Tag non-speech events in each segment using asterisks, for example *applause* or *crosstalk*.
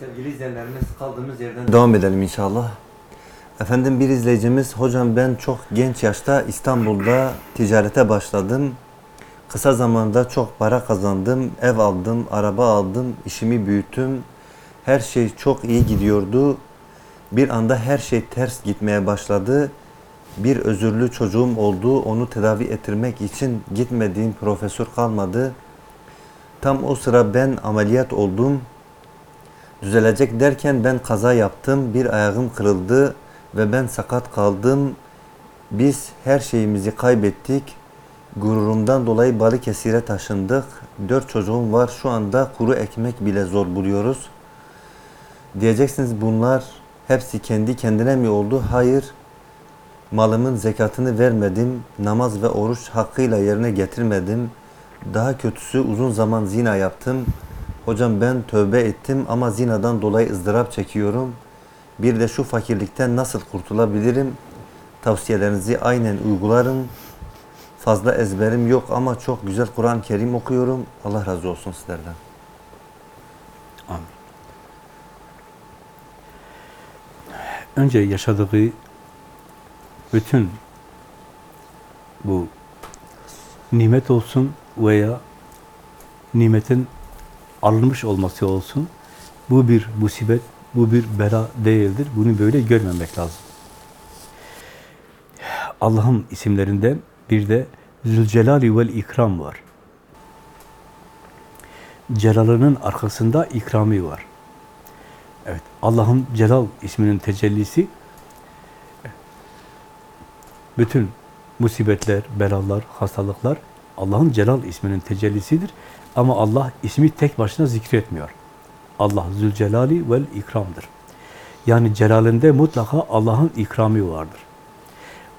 Sevgili izleyenlerimiz kaldığımız yerden devam edelim inşallah. Efendim bir izleyicimiz, hocam ben çok genç yaşta İstanbul'da ticarete başladım. Kısa zamanda çok para kazandım, ev aldım, araba aldım, işimi büyüttüm. Her şey çok iyi gidiyordu. Bir anda her şey ters gitmeye başladı. Bir özürlü çocuğum oldu. Onu tedavi ettirmek için gitmediğim profesör kalmadı. Tam o sıra ben ameliyat oldum. Düzelecek derken ben kaza yaptım. Bir ayağım kırıldı ve ben sakat kaldım. Biz her şeyimizi kaybettik. Gururumdan dolayı Balıkesir'e taşındık. Dört çocuğum var. Şu anda kuru ekmek bile zor buluyoruz. Diyeceksiniz bunlar hepsi kendi kendine mi oldu? Hayır. Malımın zekatını vermedim. Namaz ve oruç hakkıyla yerine getirmedim. Daha kötüsü uzun zaman zina yaptım. Hocam ben tövbe ettim ama zinadan dolayı ızdırap çekiyorum. Bir de şu fakirlikten nasıl kurtulabilirim? Tavsiyelerinizi aynen uygularım. Fazla ezberim yok ama çok güzel Kur'an-ı Kerim okuyorum. Allah razı olsun sizlerden. Amin. Önce yaşadığı bütün bu nimet olsun veya nimetin alınmış olması olsun. Bu bir musibet, bu bir bela değildir. Bunu böyle görmemek lazım. Allah'ın isimlerinden bir de Zülcelali vel İkram var. Celalının arkasında ikrami var. Evet, Allah'ın Celal isminin tecellisi bütün musibetler, belalar, hastalıklar Allah'ın Celal isminin tecellisidir. Ama Allah ismi tek başına zikretmiyor. Allah Zülcelali vel ikramdır. Yani celalinde mutlaka Allah'ın ikrami vardır.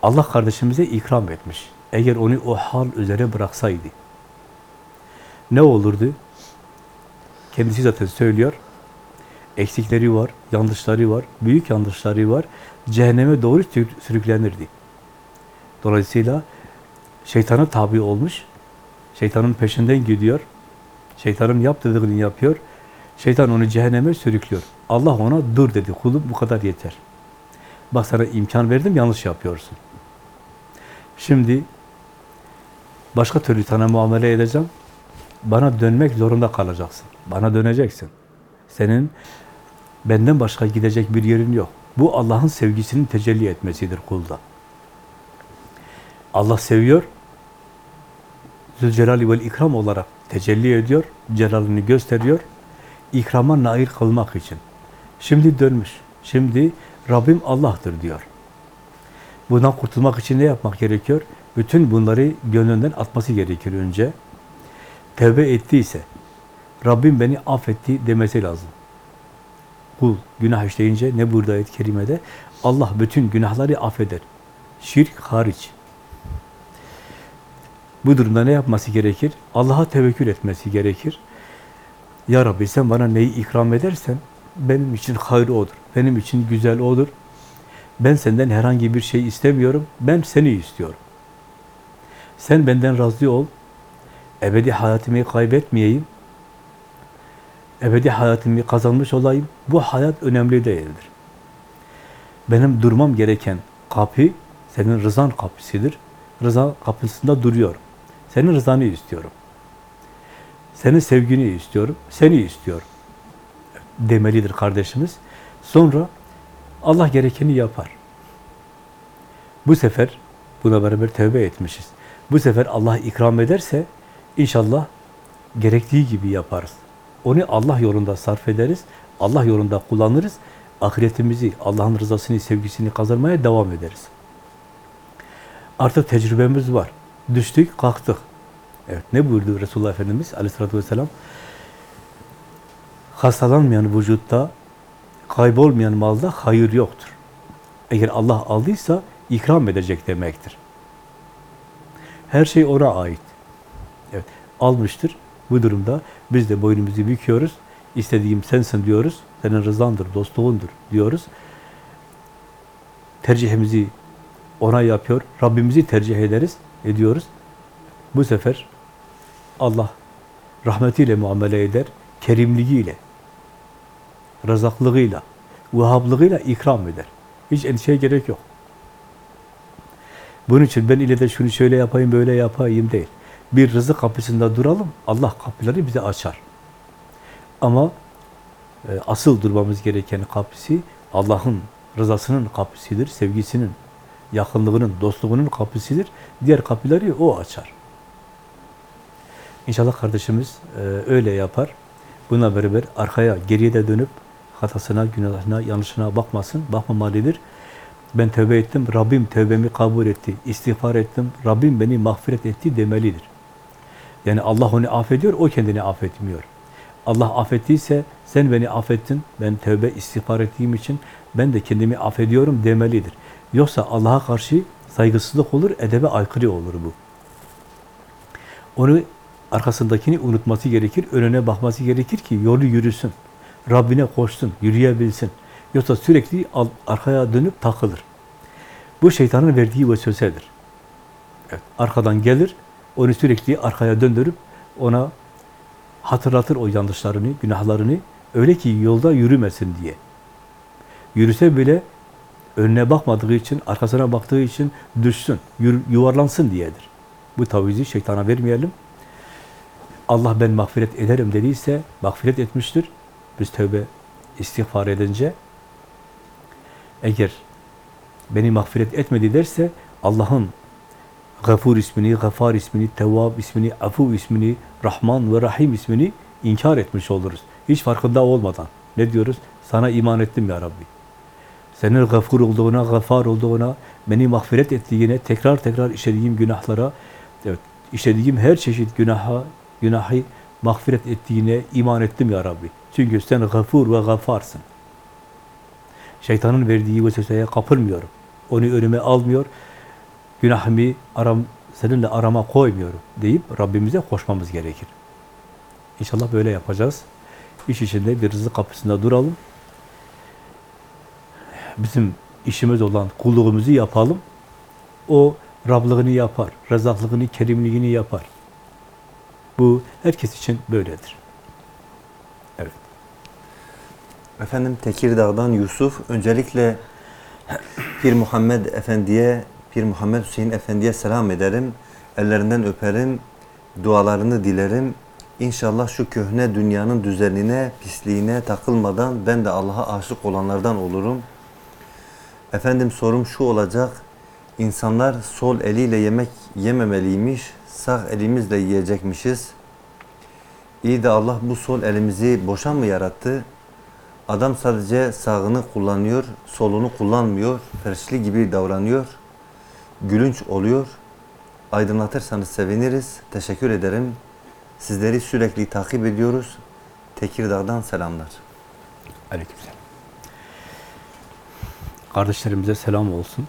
Allah kardeşimize ikram etmiş. Eğer onu o hal üzere bıraksaydı ne olurdu? Kendisi zaten söylüyor. Eksikleri var, yanlışları var, büyük yanlışları var. Cehenneme doğru sürüklenirdi. Dolayısıyla şeytana tabi olmuş, şeytanın peşinden gidiyor, şeytanın yap dediğini yapıyor, şeytan onu cehenneme sürüklüyor. Allah ona dur dedi, kulum bu kadar yeter. Bak sana imkan verdim, yanlış yapıyorsun. Şimdi başka türlü sana muamele edeceğim, bana dönmek zorunda kalacaksın. Bana döneceksin. Senin benden başka gidecek bir yerin yok. Bu Allah'ın sevgisinin tecelli etmesidir kulda. Allah seviyor, Zülcelali vel ikram olarak tecelli ediyor, celalini gösteriyor, ikrama nail kılmak için. Şimdi dönmüş, şimdi Rabbim Allah'tır diyor. Bundan kurtulmak için ne yapmak gerekiyor? Bütün bunları gönlünden atması gerekir önce. Tevbe ettiyse, Rabbim beni affetti demesi lazım. Kul günah işleyince ne burada ayet-i kerimede? Allah bütün günahları affeder. Şirk hariç. Bu durumda ne yapması gerekir? Allah'a tevekkül etmesi gerekir. Ya Rabbi sen bana neyi ikram edersen benim için hayır odur. Benim için güzel odur. Ben senden herhangi bir şey istemiyorum. Ben seni istiyorum. Sen benden razı ol. Ebedi hayatımı kaybetmeyeyim. Ebedi hayatımı kazanmış olayım. Bu hayat önemli değildir. Benim durmam gereken kapı senin rızan kapısıdır. Rıza kapısında duruyorum. Senin rızanı istiyorum. Senin sevgini istiyorum. Seni istiyorum. Demelidir kardeşimiz. Sonra Allah gerekeni yapar. Bu sefer buna beraber tövbe etmişiz. Bu sefer Allah ikram ederse inşallah gerektiği gibi yaparız. Onu Allah yolunda sarf ederiz. Allah yolunda kullanırız. Ahiretimizi, Allah'ın rızasını, sevgisini kazanmaya devam ederiz. Artık tecrübemiz var. Düştük, kalktık. Evet, ne buyurdu Resulullah Efendimiz aleyhissalatü vesselam? Hastalanmayan vücutta, kaybolmayan malda hayır yoktur. Eğer Allah aldıysa ikram edecek demektir. Her şey ona ait. Evet, almıştır. Bu durumda biz de boynumuzu büküyoruz. İstediğim sensin diyoruz. Senin rızandır, dostluğundur diyoruz. Tercihimizi ona yapıyor. Rabbimizi tercih ederiz, ediyoruz. Bu sefer Allah rahmetiyle muamele eder, kerimliğiyle rızaklığıyla, vahhablığıyla ikram eder. Hiç endişeye gerek yok. Bunun için ben ile de şunu şöyle yapayım, böyle yapayım değil. Bir rızık kapısında duralım, Allah kapıları bize açar. Ama e, asıl durmamız gereken kapısı Allah'ın rızasının kapısıdır, sevgisinin, yakınlığının, dostluğunun kapısıdır. Diğer kapıları O açar. İnşallah kardeşimiz e, öyle yapar. Buna beraber arkaya, geriye de dönüp hatasına, günahına, yanlışına bakmasın, bakmamalıdır. Ben tövbe ettim, Rabbim tövbemi kabul etti. İstiğfar ettim, Rabbim beni mağfiret etti demelidir. Yani Allah onu affediyor, o kendini affetmiyor. Allah affettiyse sen beni affettin, ben tövbe istiğfar ettiğim için ben de kendimi affediyorum demelidir. Yoksa Allah'a karşı saygısızlık olur, edebe aykırı olur bu. Onu arkasındakini unutması gerekir, önüne bakması gerekir ki yolu yürüsün. Rabbine koşsun, yürüyebilsin. Yoksa sürekli arkaya dönüp takılır. Bu şeytanın verdiği vesvesedir. Evet, arkadan gelir, onu sürekli arkaya döndürüp ona hatırlatır o yanlışlarını, günahlarını. Öyle ki yolda yürümesin diye. Yürüse bile önüne bakmadığı için, arkasına baktığı için düşsün, yuvarlansın diyedir. Bu tavizi şeytana vermeyelim. Allah ben mağfiret ederim dediyse mağfiret etmiştir. Biz tövbe istiğfar edince eğer beni mağfiret etmedi derse Allah'ın Gafur ismini, Gafar ismini, Tevvab ismini, Afu ismini, Rahman ve Rahim ismini inkar etmiş oluruz. Hiç farkında olmadan. Ne diyoruz? Sana iman ettim ya Rabbi. Senin gafur olduğuna, gafar olduğuna, beni mağfiret ettiğine, tekrar tekrar işlediğim günahlara, evet, işlediğim her çeşit günaha, günahı mağfiret ettiğine iman ettim ya Rabbi. Çünkü sen gafur ve gafarsın. Şeytanın verdiği vesveseye kapılmıyorum. Onu önüme almıyor. Günahımı aram, seninle arama koymuyorum deyip Rabbimize koşmamız gerekir. İnşallah böyle yapacağız. İş içinde bir rızık kapısında duralım. Bizim işimiz olan kulluğumuzu yapalım. O Rablığını yapar, rezaklığını, kerimliğini yapar. Bu herkes için böyledir. Evet. Efendim Tekirdağ'dan Yusuf. Öncelikle Pir Muhammed Efendi'ye, Pir Muhammed Hüseyin Efendi'ye selam ederim. Ellerinden öperim. Dualarını dilerim. İnşallah şu köhne dünyanın düzenine, pisliğine takılmadan ben de Allah'a aşık olanlardan olurum. Efendim sorum şu olacak. İnsanlar sol eliyle yemek yememeliymiş, sağ elimizle yiyecekmişiz. İyi de Allah bu sol elimizi boşa mı yarattı? Adam sadece sağını kullanıyor, solunu kullanmıyor, perişli gibi davranıyor. Gülünç oluyor. Aydınlatırsanız seviniriz. Teşekkür ederim. Sizleri sürekli takip ediyoruz. Tekirdağ'dan selamlar. Aleykümselam. Kardeşlerimize selam olsun.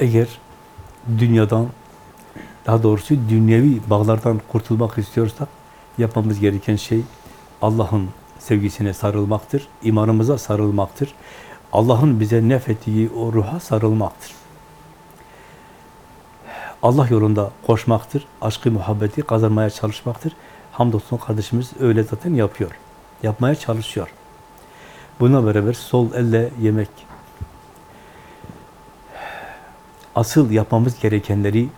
Eğer dünyadan, daha doğrusu dünyevi bağlardan kurtulmak istiyorsak, yapmamız gereken şey Allah'ın sevgisine sarılmaktır, imanımıza sarılmaktır. Allah'ın bize nefettiği o ruha sarılmaktır. Allah yolunda koşmaktır, aşkı, muhabbeti kazanmaya çalışmaktır. Hamdolsun kardeşimiz öyle zaten yapıyor. Yapmaya çalışıyor. Buna beraber sol elle yemek. Asıl yapmamız gerekenleri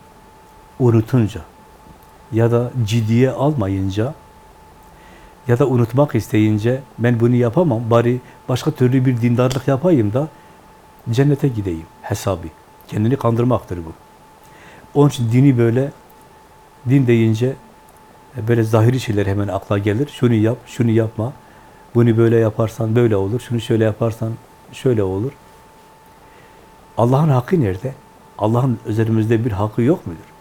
unutunca ya da ciddiye almayınca ya da unutmak isteyince ben bunu yapamam, bari başka türlü bir dindarlık yapayım da cennete gideyim hesabı. Kendini kandırmaktır bu. Onun için dini böyle, din deyince böyle zahiri şeyler hemen akla gelir. Şunu yap, şunu yapma. Bunu böyle yaparsan böyle olur. Şunu şöyle yaparsan şöyle olur. Allah'ın hakkı nerede? Allah'ın üzerimizde bir hakkı yok mudur?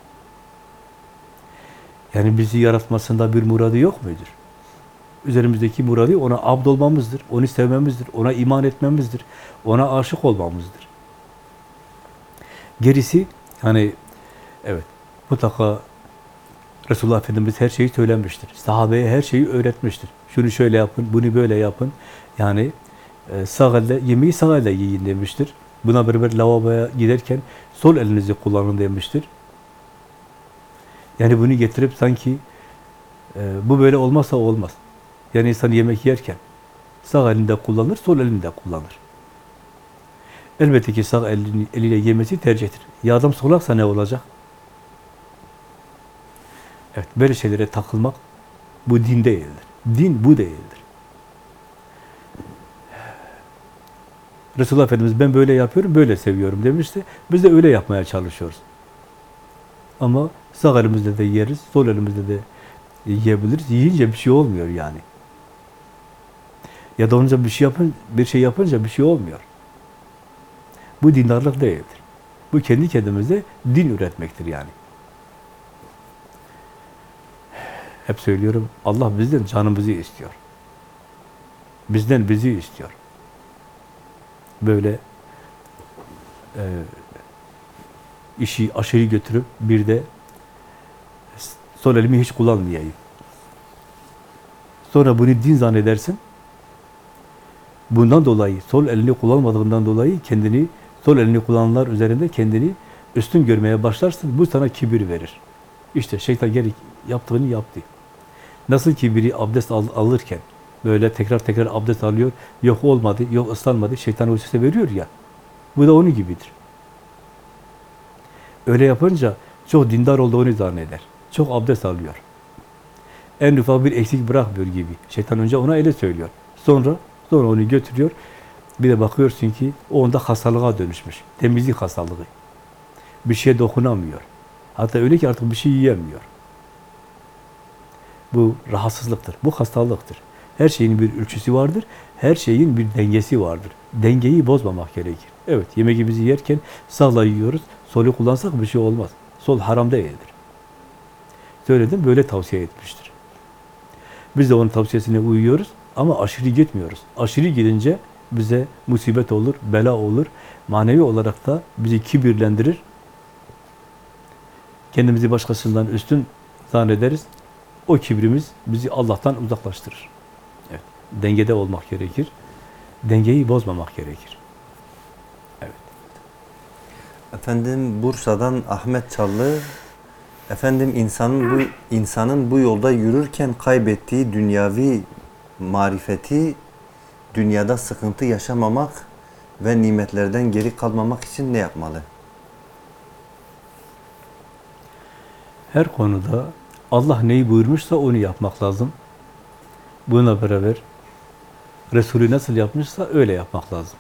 Yani bizi yaratmasında bir muradı yok mudur? Üzerimizdeki muradı ona abd olmamızdır, onu sevmemizdir, ona iman etmemizdir, ona aşık olmamızdır. Gerisi hani evet mutlaka Resulullah Efendimiz her şeyi söylemiştir. Sahabeye her şeyi öğretmiştir. Şunu şöyle yapın, bunu böyle yapın. Yani e, sağ elle, yemeği sağ elle yiyin demiştir. Buna beraber lavaboya giderken sol elinizi kullanın demiştir. Yani bunu getirip sanki Ee, bu böyle olmazsa olmaz. Yani insan yemek yerken sağ elinde kullanır, sol elinde kullanır. Elbette ki sağ elini, eliyle yemesi tercihtir. Ya adam solaksa ne olacak? Evet, böyle şeylere takılmak bu din değildir. Din bu değildir. Resulullah Efendimiz ben böyle yapıyorum, böyle seviyorum demişti. Biz de öyle yapmaya çalışıyoruz. Ama sağ elimizde de yeriz, sol elimizde de yiyebiliriz. Yiyince bir şey olmuyor yani. Ya da onca bir şey yapın, bir şey yapınca bir şey olmuyor. Bu dindarlık değildir. Bu kendi kendimize din üretmektir yani. Hep söylüyorum, Allah bizden canımızı istiyor. Bizden bizi istiyor. Böyle e, işi aşırı götürüp bir de sol elimi hiç kullanmayayım. Sonra bunu din zannedersin. Bundan dolayı, sol elini kullanmadığından dolayı kendini, sol elini kullananlar üzerinde kendini üstün görmeye başlarsın. Bu sana kibir verir. İşte şeytan gerek yaptığını yaptı. Nasıl ki biri abdest al, alırken böyle tekrar tekrar abdest alıyor, yok olmadı, yok ıslanmadı, şeytan o sese veriyor ya. Bu da onun gibidir. Öyle yapınca çok dindar olduğunu zanneder. Çok abdest alıyor. En ufak bir eksik bırakmıyor gibi. Şeytan önce ona öyle söylüyor. Sonra sonra onu götürüyor. Bir de bakıyorsun ki o onda hastalığa dönüşmüş. Temizlik hastalığı. Bir şeye dokunamıyor. Hatta öyle ki artık bir şey yiyemiyor. Bu rahatsızlıktır. Bu hastalıktır. Her şeyin bir ölçüsü vardır. Her şeyin bir dengesi vardır. Dengeyi bozmamak gerekir. Evet, yemeğimizi yerken sağla yiyoruz. Solu kullansak bir şey olmaz. Sol haram değildir. Söyledim, böyle tavsiye etmiştir. Biz de onun tavsiyesine uyuyoruz ama aşırı gitmiyoruz. Aşırı gidince bize musibet olur, bela olur. Manevi olarak da bizi kibirlendirir. Kendimizi başkasından üstün zannederiz. O kibrimiz bizi Allah'tan uzaklaştırır. Evet, dengede olmak gerekir. Dengeyi bozmamak gerekir. Evet. Efendim Bursa'dan Ahmet Çallı efendim insanın bu insanın bu yolda yürürken kaybettiği dünyavi marifeti dünyada sıkıntı yaşamamak ve nimetlerden geri kalmamak için ne yapmalı? Her konuda Allah neyi buyurmuşsa onu yapmak lazım. Buna beraber Resulü nasıl yapmışsa öyle yapmak lazım.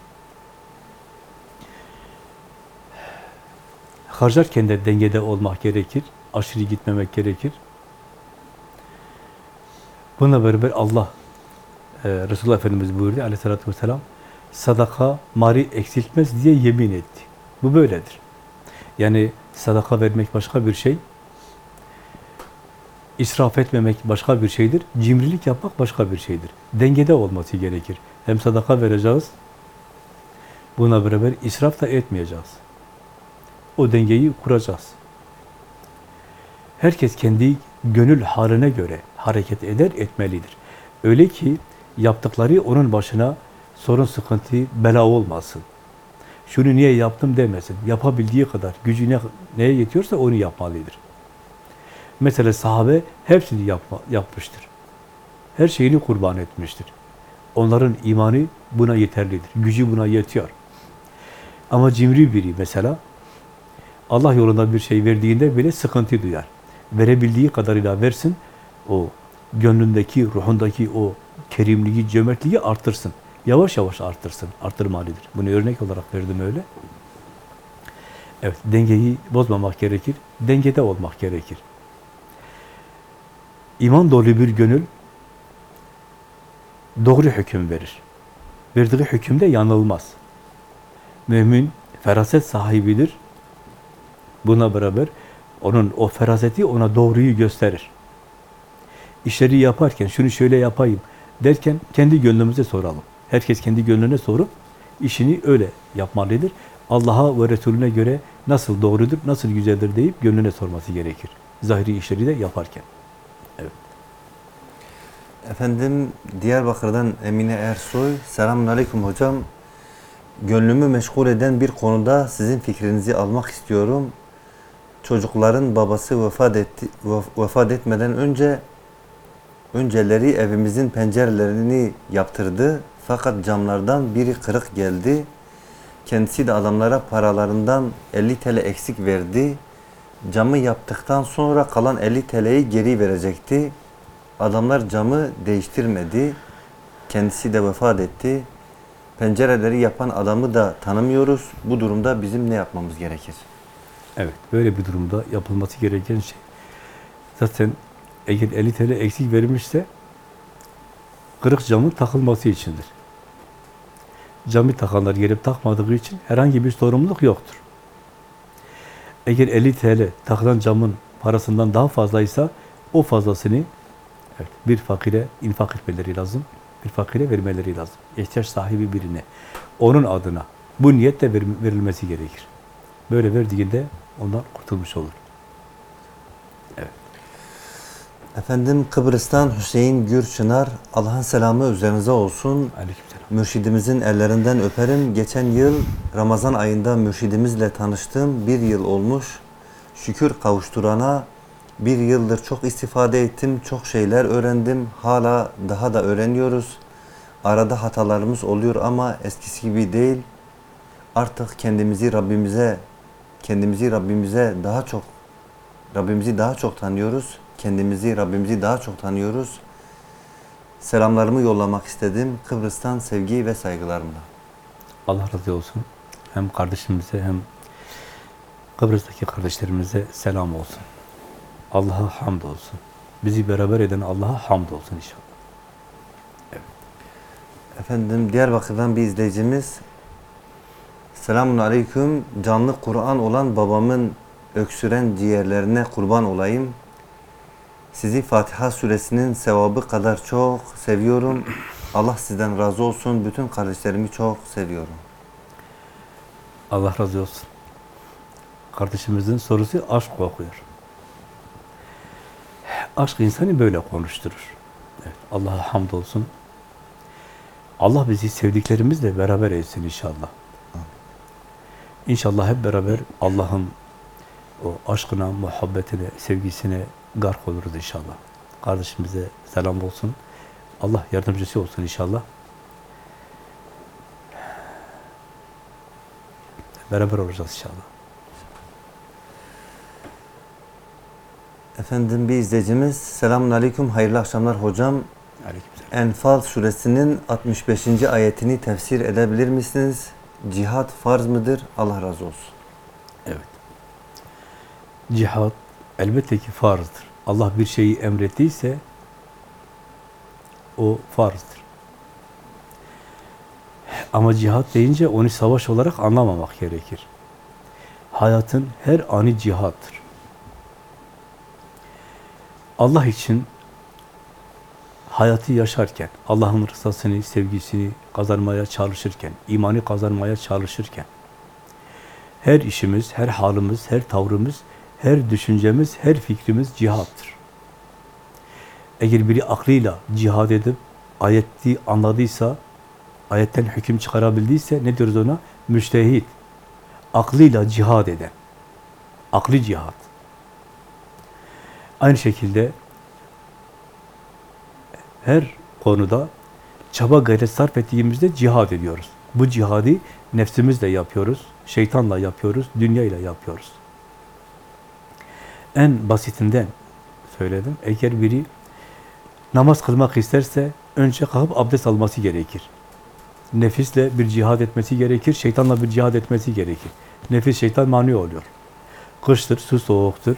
Harcarken de dengede olmak gerekir. Aşırı gitmemek gerekir. Buna beraber Allah e, Resulullah Efendimiz buyurdu aleyhissalatü vesselam sadaka mari eksiltmez diye yemin etti. Bu böyledir. Yani sadaka vermek başka bir şey, İsraf etmemek başka bir şeydir. Cimrilik yapmak başka bir şeydir. Dengede olması gerekir. Hem sadaka vereceğiz, buna beraber israf da etmeyeceğiz. O dengeyi kuracağız. Herkes kendi gönül haline göre hareket eder, etmelidir. Öyle ki yaptıkları onun başına sorun, sıkıntı, bela olmasın. Şunu niye yaptım demesin. Yapabildiği kadar, gücü ne, neye yetiyorsa onu yapmalıdır. Mesela sahabe hepsini yapma, yapmıştır. Her şeyini kurban etmiştir. Onların imanı buna yeterlidir. Gücü buna yetiyor. Ama cimri biri mesela Allah yolunda bir şey verdiğinde bile sıkıntı duyar. Verebildiği kadarıyla versin. O gönlündeki, ruhundaki o kerimliği, cömertliği arttırsın. Yavaş yavaş arttırsın. Arttırmalıdır. Bunu örnek olarak verdim öyle. Evet, dengeyi bozmamak gerekir. Dengede olmak gerekir. İman dolu bir gönül doğru hüküm verir. Verdiği hükümde yanılmaz. Mümin feraset sahibidir. Buna beraber onun o feraseti ona doğruyu gösterir. İşleri yaparken şunu şöyle yapayım derken kendi gönlümüze soralım. Herkes kendi gönlüne sorup işini öyle yapmalıdır. Allah'a ve Resulüne göre nasıl doğrudur, nasıl güzeldir deyip gönlüne sorması gerekir. Zahiri işleri de yaparken. Efendim Diyarbakır'dan Emine Ersoy. Selamun Aleyküm hocam. Gönlümü meşgul eden bir konuda sizin fikrinizi almak istiyorum. Çocukların babası vefat etti vef- vefat etmeden önce önceleri evimizin pencerelerini yaptırdı. Fakat camlardan biri kırık geldi. Kendisi de adamlara paralarından 50 TL eksik verdi. Camı yaptıktan sonra kalan 50 TL'yi geri verecekti. Adamlar camı değiştirmedi. Kendisi de vefat etti. Pencereleri yapan adamı da tanımıyoruz. Bu durumda bizim ne yapmamız gerekir? Evet, böyle bir durumda yapılması gereken şey. Zaten eğer 50 TL eksik verilmişse kırık camın takılması içindir. Camı takanlar gelip takmadığı için herhangi bir sorumluluk yoktur. Eğer 50 TL takılan camın parasından daha fazlaysa o fazlasını evet, bir fakire infak etmeleri lazım. Bir fakire vermeleri lazım. İhtiyaç sahibi birine. Onun adına bu niyetle verilmesi gerekir. Böyle verdiğinde ondan kurtulmuş olur. Efendim Kıbrıs'tan Hüseyin Gürçınar, Allah'ın selamı üzerinize olsun. Aleykümselam. Mürşidimizin ellerinden öperim. Geçen yıl Ramazan ayında mürşidimizle tanıştım. Bir yıl olmuş. Şükür kavuşturana bir yıldır çok istifade ettim. Çok şeyler öğrendim. Hala daha da öğreniyoruz. Arada hatalarımız oluyor ama eskisi gibi değil. Artık kendimizi Rabbimize kendimizi Rabbimize daha çok Rabbimizi daha çok tanıyoruz. Kendimizi Rabbimizi daha çok tanıyoruz. Selamlarımı yollamak istedim. Kıbrıs'tan sevgi ve saygılarımla. Allah razı olsun. Hem kardeşimize hem Kıbrıs'taki kardeşlerimize selam olsun. Allah'a hamd olsun. Bizi beraber eden Allah'a hamd olsun inşallah. Efendim Diyarbakır'dan bir izleyicimiz Selamun Aleyküm Canlı Kur'an olan babamın öksüren ciğerlerine kurban olayım. Sizi Fatiha suresinin sevabı kadar çok seviyorum. Allah sizden razı olsun. Bütün kardeşlerimi çok seviyorum. Allah razı olsun. Kardeşimizin sorusu aşk kokuyor. Aşk insanı böyle konuşturur. Evet, Allah'a hamd olsun. Allah bizi sevdiklerimizle beraber etsin inşallah. İnşallah hep beraber Allah'ın o aşkına, muhabbetine, sevgisine gark oluruz inşallah. Kardeşimize selam olsun. Allah yardımcısı olsun inşallah. Beraber olacağız inşallah. Efendim bir izleyicimiz Selamun Aleyküm hayırlı akşamlar hocam. Aleykümselam. Enfal suresinin 65. ayetini tefsir edebilir misiniz? Cihat farz mıdır? Allah razı olsun. Evet. Cihad elbette ki farzdır. Allah bir şeyi emrettiyse o farzdır. Ama cihad deyince onu savaş olarak anlamamak gerekir. Hayatın her anı cihattır. Allah için hayatı yaşarken, Allah'ın rızasını, sevgisini kazanmaya çalışırken, imanı kazanmaya çalışırken, her işimiz, her halimiz, her tavrımız, her düşüncemiz, her fikrimiz cihattır. Eğer biri aklıyla cihad edip ayeti anladıysa, ayetten hüküm çıkarabildiyse ne diyoruz ona? Müştehit. Aklıyla cihad eden. Aklı cihad. Aynı şekilde her konuda çaba gayret sarf ettiğimizde cihad ediyoruz. Bu cihadı nefsimizle yapıyoruz, şeytanla yapıyoruz, dünyayla yapıyoruz. En basitinden söyledim. Eğer biri namaz kılmak isterse önce kalkıp abdest alması gerekir. Nefisle bir cihad etmesi gerekir, şeytanla bir cihad etmesi gerekir. Nefis şeytan mani oluyor. Kıştır, su soğuktur,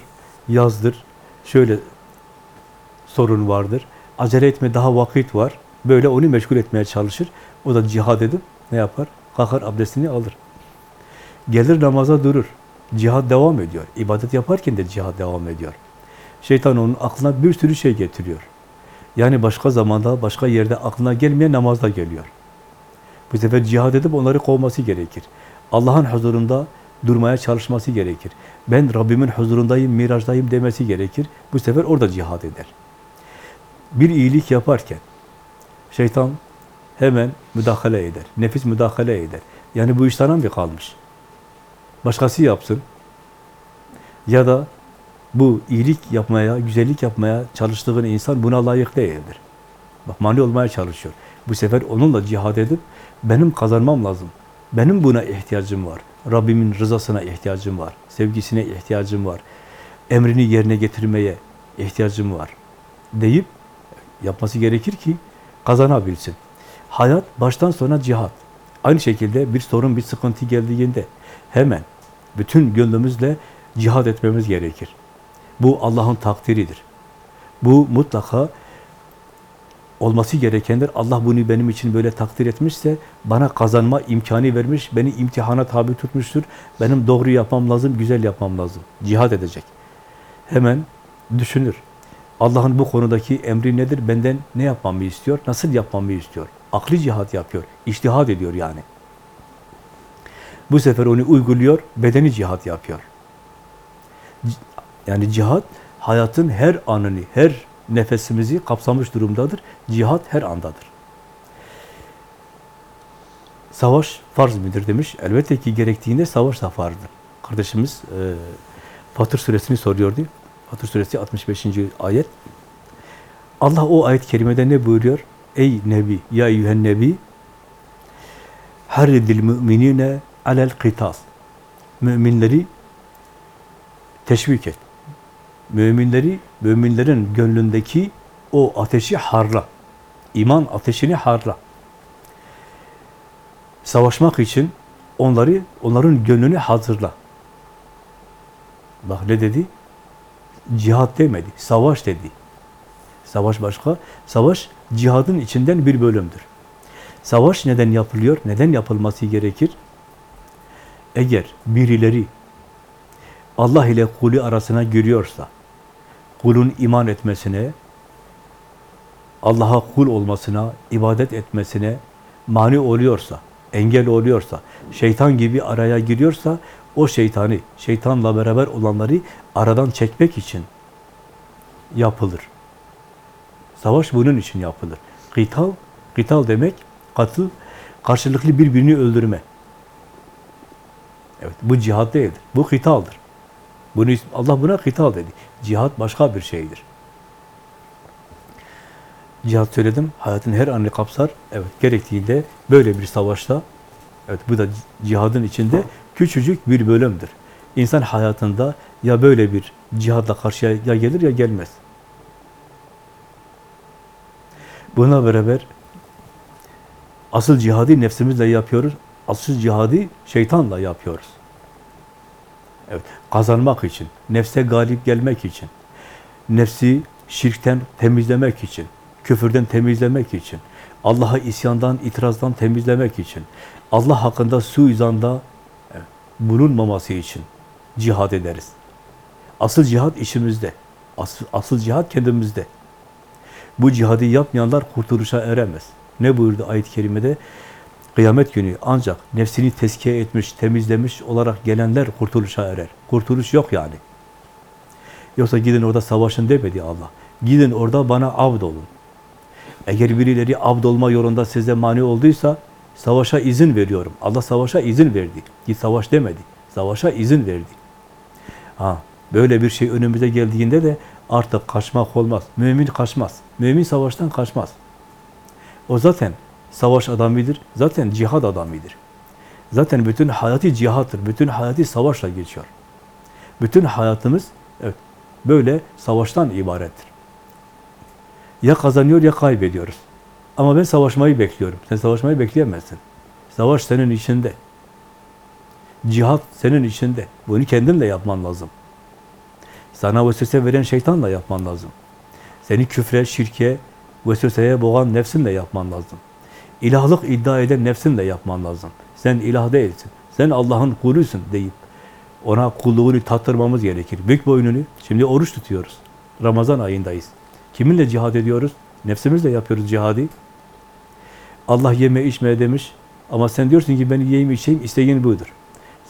yazdır, şöyle sorun vardır. Acele etme daha vakit var. Böyle onu meşgul etmeye çalışır. O da cihad edip ne yapar? Kalkar abdestini alır. Gelir namaza durur. Cihad devam ediyor. İbadet yaparken de cihad devam ediyor. Şeytan onun aklına bir sürü şey getiriyor. Yani başka zamanda, başka yerde aklına gelmeyen namazda geliyor. Bu sefer cihad edip onları kovması gerekir. Allah'ın huzurunda durmaya çalışması gerekir. Ben Rabbimin huzurundayım, mirajdayım demesi gerekir. Bu sefer orada cihad eder. Bir iyilik yaparken şeytan hemen müdahale eder. Nefis müdahale eder. Yani bu iş sana mı kalmış? Başkası yapsın. Ya da bu iyilik yapmaya, güzellik yapmaya çalıştığın insan buna layık değildir. Bak mani olmaya çalışıyor. Bu sefer onunla cihad edip benim kazanmam lazım. Benim buna ihtiyacım var. Rabbimin rızasına ihtiyacım var. Sevgisine ihtiyacım var. Emrini yerine getirmeye ihtiyacım var. Deyip yapması gerekir ki kazanabilsin. Hayat baştan sona cihat. Aynı şekilde bir sorun, bir sıkıntı geldiğinde hemen bütün gönlümüzle cihad etmemiz gerekir. Bu Allah'ın takdiridir. Bu mutlaka olması gerekendir. Allah bunu benim için böyle takdir etmişse bana kazanma imkanı vermiş, beni imtihana tabi tutmuştur. Benim doğru yapmam lazım, güzel yapmam lazım. Cihad edecek. Hemen düşünür. Allah'ın bu konudaki emri nedir? Benden ne yapmamı istiyor? Nasıl yapmamı istiyor? Akli cihat yapıyor. İçtihad ediyor yani. Bu sefer onu uyguluyor, bedeni cihat yapıyor. Yani cihat hayatın her anını, her nefesimizi kapsamış durumdadır. Cihat her andadır. Savaş farz mıdır demiş. Elbette ki gerektiğinde savaş da farzdır. Kardeşimiz e, Fatır suresini soruyordu. Fatır suresi 65. ayet. Allah o ayet-i kerimede ne buyuruyor? Ey Nebi, ya eyyühen Nebi, harridil müminine alel kıtas. Müminleri teşvik et. Müminleri, müminlerin gönlündeki o ateşi harla. İman ateşini harla. Savaşmak için onları, onların gönlünü hazırla. Bak ne dedi? Cihat demedi, savaş dedi. Savaş başka. Savaş cihadın içinden bir bölümdür. Savaş neden yapılıyor? Neden yapılması gerekir? Eğer birileri Allah ile kulü arasına giriyorsa, kulun iman etmesine, Allah'a kul olmasına, ibadet etmesine mani oluyorsa, engel oluyorsa, şeytan gibi araya giriyorsa, o şeytanı, şeytanla beraber olanları aradan çekmek için yapılır. Savaş bunun için yapılır. Kıtal, kıtal demek katıl, karşılıklı birbirini öldürme. Evet, bu cihat değildir. Bu kıtaldır. Bunu Allah buna kıtal dedi. Cihat başka bir şeydir. Cihat söyledim, hayatın her anını kapsar. Evet, gerektiğinde böyle bir savaşta, evet bu da cihadın içinde küçücük bir bölümdür. İnsan hayatında ya böyle bir cihadla karşıya ya gelir ya gelmez. Buna beraber asıl cihadı nefsimizle yapıyoruz. Asıl cihadı şeytanla yapıyoruz. Evet, kazanmak için, nefse galip gelmek için, nefsi şirkten temizlemek için, küfürden temizlemek için, Allah'a isyandan, itirazdan temizlemek için, Allah hakkında suizanda evet, bulunmaması için cihad ederiz. Asıl cihad işimizde. Asıl, asıl cihad kendimizde. Bu cihadı yapmayanlar kurtuluşa eremez. Ne buyurdu ayet-i kerimede? Kıyamet günü ancak nefsini tezkiye etmiş, temizlemiş olarak gelenler kurtuluşa erer. Kurtuluş yok yani. Yoksa gidin orada savaşın demedi Allah. Gidin orada bana avd olun. Eğer birileri avd olma yolunda size mani olduysa savaşa izin veriyorum. Allah savaşa izin verdi. Git savaş demedi. Savaşa izin verdi. Ha, böyle bir şey önümüze geldiğinde de artık kaçmak olmaz. Mümin kaçmaz. Mümin savaştan kaçmaz. O zaten savaş adamıdır. Zaten cihad adamıdır. Zaten bütün hayatı cihattır. Bütün hayatı savaşla geçiyor. Bütün hayatımız evet böyle savaştan ibarettir. Ya kazanıyor ya kaybediyoruz. Ama ben savaşmayı bekliyorum. Sen savaşmayı bekleyemezsin. Savaş senin içinde. Cihat senin içinde. Bunu kendinle yapman lazım. Sana vesvese veren şeytanla yapman lazım. Seni küfre, şirke, vesveseye boğan nefsinle yapman lazım. İlahlık iddia eden nefsinle yapman lazım. Sen ilah değilsin. Sen Allah'ın kulusun deyip ona kulluğunu tattırmamız gerekir. Bük boynunu. Şimdi oruç tutuyoruz. Ramazan ayındayız. Kiminle cihad ediyoruz? Nefsimizle yapıyoruz cihadı. Allah yeme içme demiş. Ama sen diyorsun ki ben yiyeyim içeyim, isteğin budur.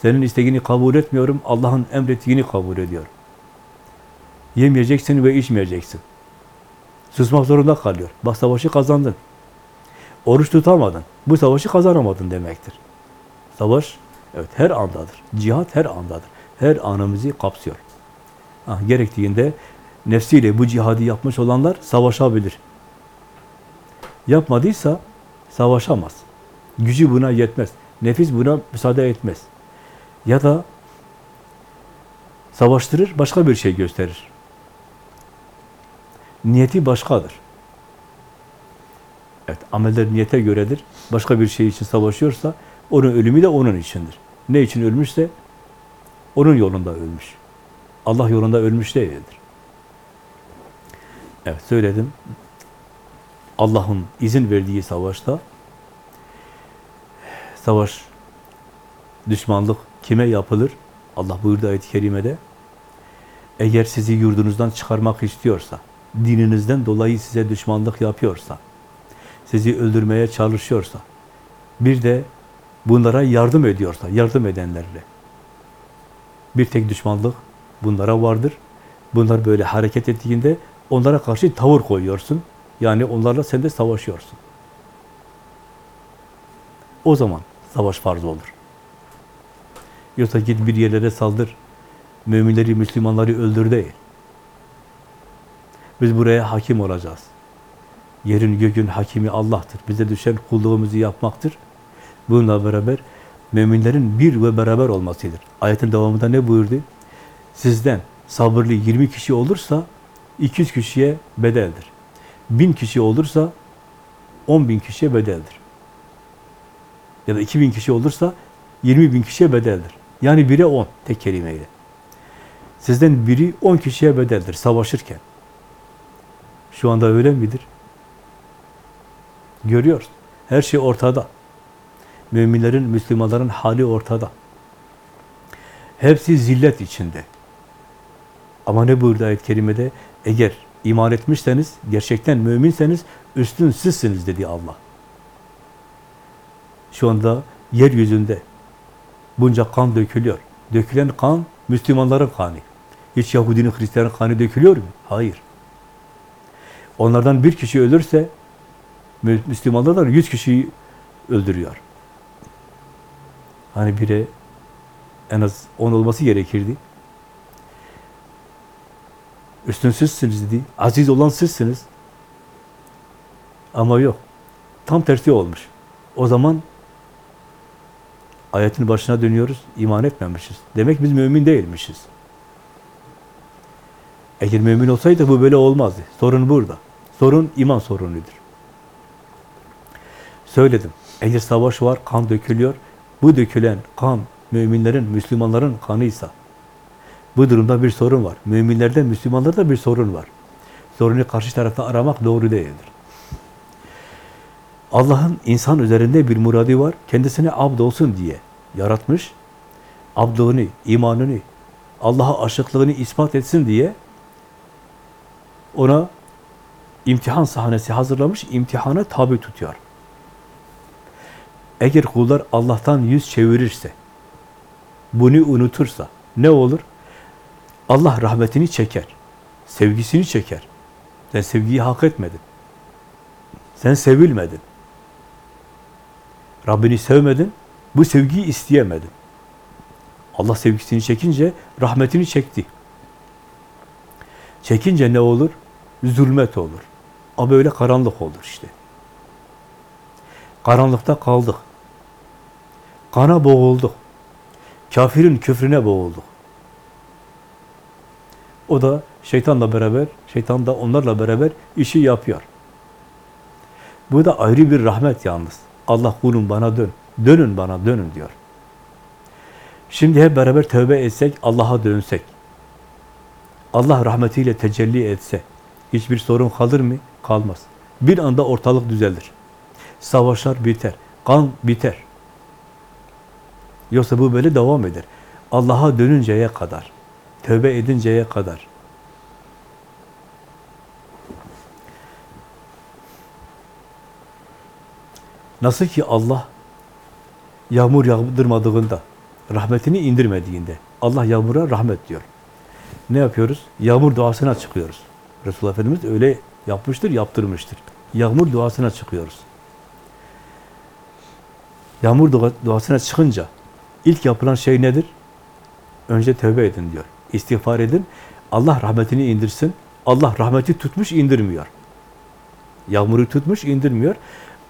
Senin isteğini kabul etmiyorum, Allah'ın emrettiğini kabul ediyorum. Yemeyeceksin ve içmeyeceksin. Susmak zorunda kalıyor. Bak savaşı kazandın. Oruç tutamadın. Bu savaşı kazanamadın demektir. Savaş, evet her andadır. Cihat her andadır. Her anımızı kapsıyor. Ha, gerektiğinde nefsiyle bu cihadı yapmış olanlar savaşabilir. Yapmadıysa savaşamaz. Gücü buna yetmez. Nefis buna müsaade etmez. Ya da savaştırır, başka bir şey gösterir. Niyeti başkadır. Evet, ameller niyete göredir. Başka bir şey için savaşıyorsa, onun ölümü de onun içindir. Ne için ölmüşse, onun yolunda ölmüş. Allah yolunda ölmüş değildir. Evet, söyledim. Allah'ın izin verdiği savaşta, savaş, düşmanlık kime yapılır? Allah buyurdu ayet-i kerimede. Eğer sizi yurdunuzdan çıkarmak istiyorsa, dininizden dolayı size düşmanlık yapıyorsa, sizi öldürmeye çalışıyorsa, bir de bunlara yardım ediyorsa, yardım edenlerle, bir tek düşmanlık bunlara vardır. Bunlar böyle hareket ettiğinde onlara karşı tavır koyuyorsun. Yani onlarla sen de savaşıyorsun. O zaman savaş farz olur. Yoksa git bir yerlere saldır, müminleri, Müslümanları öldür değil. Biz buraya hakim olacağız. Yerin gökün hakimi Allah'tır. Bize düşen kulluğumuzu yapmaktır. Bununla beraber müminlerin bir ve beraber olmasıdır. Ayetin devamında ne buyurdu? Sizden sabırlı 20 kişi olursa 200 kişiye bedeldir. 1000 kişi olursa 10 bin kişiye bedeldir. Ya da 2000 kişi olursa 20 bin kişiye bedeldir. Yani bire 10 tek kelimeyle. Sizden biri 10 kişiye bedeldir savaşırken. Şu anda öyle midir? Görüyoruz. Her şey ortada. Müminlerin, Müslümanların hali ortada. Hepsi zillet içinde. Ama ne buyurdu ayet-i kerimede? Eğer iman etmişseniz, gerçekten müminseniz üstün sizsiniz dedi Allah. Şu anda yeryüzünde bunca kan dökülüyor. Dökülen kan Müslümanların kanı. Hiç Yahudinin, Hristiyanın kanı dökülüyor mu? Hayır. Onlardan bir kişi ölürse Müslümanlar yüz kişiyi öldürüyor. Hani bire en az on olması gerekirdi. Üstün sizsiniz dedi. Aziz olan sizsiniz. Ama yok. Tam tersi olmuş. O zaman ayetin başına dönüyoruz. iman etmemişiz. Demek biz mümin değilmişiz. Eğer mümin olsaydı bu böyle olmazdı. Sorun burada. Sorun iman sorunudur. Söyledim. Eğer savaş var, kan dökülüyor. Bu dökülen kan müminlerin, Müslümanların kanıysa bu durumda bir sorun var. Müminlerde, Müslümanlarda bir sorun var. Sorunu karşı tarafta aramak doğru değildir. Allah'ın insan üzerinde bir muradi var. Kendisine abd olsun diye yaratmış. Abdlığını, imanını, Allah'a aşıklığını ispat etsin diye ona imtihan sahnesi hazırlamış, imtihana tabi tutuyor. Eğer kullar Allah'tan yüz çevirirse, bunu unutursa ne olur? Allah rahmetini çeker, sevgisini çeker. Sen sevgiyi hak etmedin. Sen sevilmedin. Rabbini sevmedin, bu sevgiyi isteyemedin. Allah sevgisini çekince rahmetini çekti. Çekince ne olur? Zulmet olur. Ama böyle karanlık olur işte. Karanlıkta kaldık. Kana boğulduk. Kafirin küfrüne boğulduk. O da şeytanla beraber, şeytan da onlarla beraber işi yapıyor. Bu da ayrı bir rahmet yalnız. Allah kulum bana dön, dönün bana dönün diyor. Şimdi hep beraber tövbe etsek, Allah'a dönsek, Allah rahmetiyle tecelli etse, hiçbir sorun kalır mı? Kalmaz. Bir anda ortalık düzelir. Savaşlar biter, kan biter. Yoksa bu böyle devam eder. Allah'a dönünceye kadar, tövbe edinceye kadar. Nasıl ki Allah yağmur yağdırmadığında, rahmetini indirmediğinde, Allah yağmura rahmet diyor. Ne yapıyoruz? Yağmur duasına çıkıyoruz. Resulullah Efendimiz öyle yapmıştır, yaptırmıştır. Yağmur duasına çıkıyoruz. Yağmur dua- duasına çıkınca ilk yapılan şey nedir? Önce tövbe edin diyor. İstiğfar edin. Allah rahmetini indirsin. Allah rahmeti tutmuş indirmiyor. Yağmuru tutmuş indirmiyor.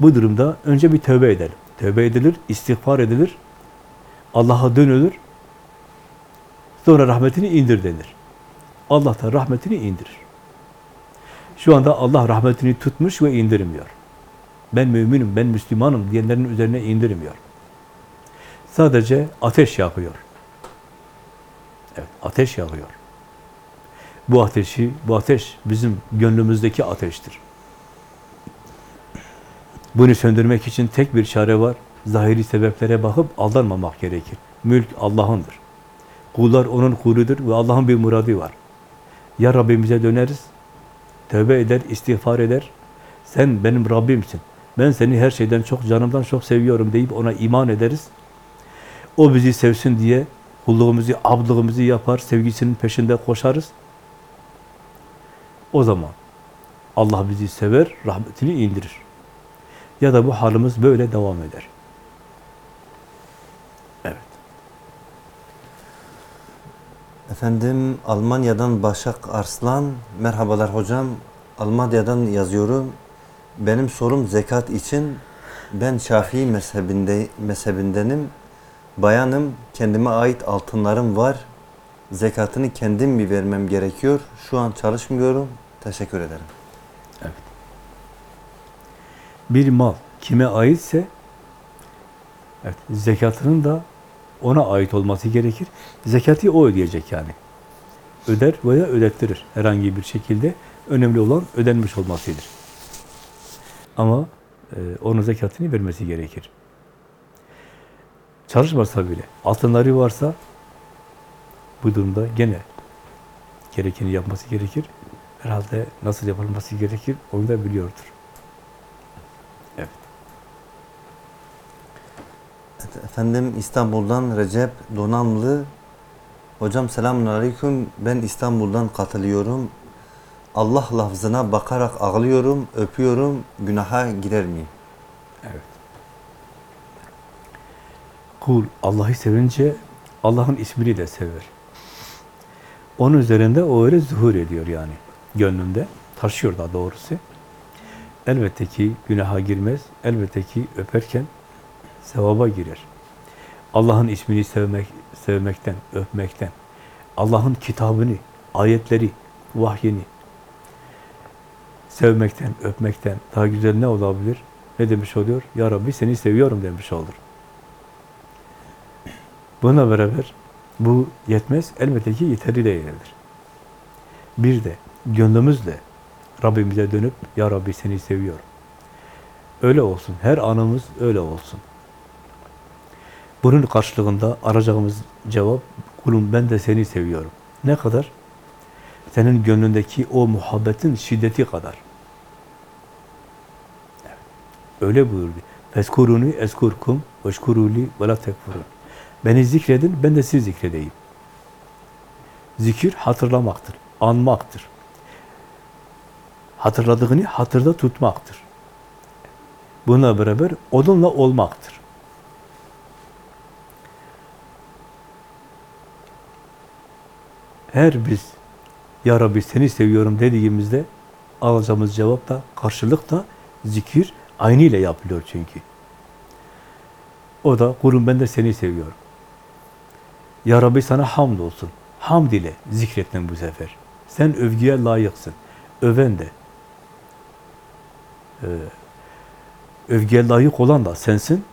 Bu durumda önce bir tövbe edelim. Tövbe edilir, istiğfar edilir. Allah'a dönülür. Sonra rahmetini indir denir. Allah da rahmetini indirir. Şu anda Allah rahmetini tutmuş ve indirmiyor. Ben müminim, ben Müslümanım diyenlerin üzerine indirmiyor. Sadece ateş yakıyor. Evet, ateş yakıyor. Bu ateşi, bu ateş bizim gönlümüzdeki ateştir. Bunu söndürmek için tek bir çare var. Zahiri sebeplere bakıp aldanmamak gerekir. Mülk Allah'ındır. Kullar onun kuludur ve Allah'ın bir muradı var. Ya Rabbimize döneriz, tövbe eder, istiğfar eder. Sen benim Rabbimsin. Ben seni her şeyden çok, canımdan çok seviyorum deyip ona iman ederiz. O bizi sevsin diye kulluğumuzu, abdığımızı yapar, sevgisinin peşinde koşarız. O zaman Allah bizi sever, rahmetini indirir. Ya da bu halimiz böyle devam eder. Evet. Efendim Almanya'dan Başak Arslan. Merhabalar hocam. Almanya'dan yazıyorum. Benim sorum zekat için. Ben Şafii mezhebinde, mezhebindenim. Bayanım, kendime ait altınlarım var. Zekatını kendim mi vermem gerekiyor? Şu an çalışmıyorum. Teşekkür ederim. Bir mal kime aitse evet, zekatının da ona ait olması gerekir. Zekatı o ödeyecek yani. Öder veya ödettirir herhangi bir şekilde. Önemli olan ödenmiş olmasıdır. Ama e, onun zekatını vermesi gerekir. Çalışmasa bile, altınları varsa bu durumda gene gerekeni yapması gerekir. Herhalde nasıl yapılması gerekir onu da biliyordur. Evet. Efendim İstanbul'dan Recep Donanlı. Hocam selamun aleyküm. Ben İstanbul'dan katılıyorum. Allah lafzına bakarak ağlıyorum, öpüyorum. Günaha girer miyim? Evet. Kul Allah'ı sevince Allah'ın ismini de sever. Onun üzerinde o öyle zuhur ediyor yani. Gönlünde. Taşıyor da doğrusu. Elbette ki günaha girmez. Elbette ki öperken sevaba girer. Allah'ın ismini sevmek, sevmekten, öpmekten, Allah'ın kitabını, ayetleri, vahyini sevmekten, öpmekten daha güzel ne olabilir? Ne demiş oluyor? Ya Rabbi seni seviyorum demiş olur. Buna beraber bu yetmez. Elbette ki yeterli değildir. Bir de gönlümüzle Rabbimize dönüp Ya Rabbi seni seviyorum. Öyle olsun. Her anımız öyle olsun. Bunun karşılığında arayacağımız cevap kulum ben de seni seviyorum. Ne kadar? Senin gönlündeki o muhabbetin şiddeti kadar. Öyle buyurdu. Feskuruni eskurkum veşkuruli ve la tekfurun. Beni zikredin, ben de sizi zikredeyim. Zikir hatırlamaktır, anmaktır. Hatırladığını hatırda tutmaktır. Buna beraber onunla olmaktır. Her biz Ya Rabbi seni seviyorum dediğimizde alacağımız cevap da karşılık da zikir aynı ile yapılıyor çünkü. O da kulum ben de seni seviyorum. Ya Rabbi sana hamd olsun. Hamd ile zikrettin bu sefer. Sen övgüye layıksın. Öven de. Ee, övgüye layık olan da sensin.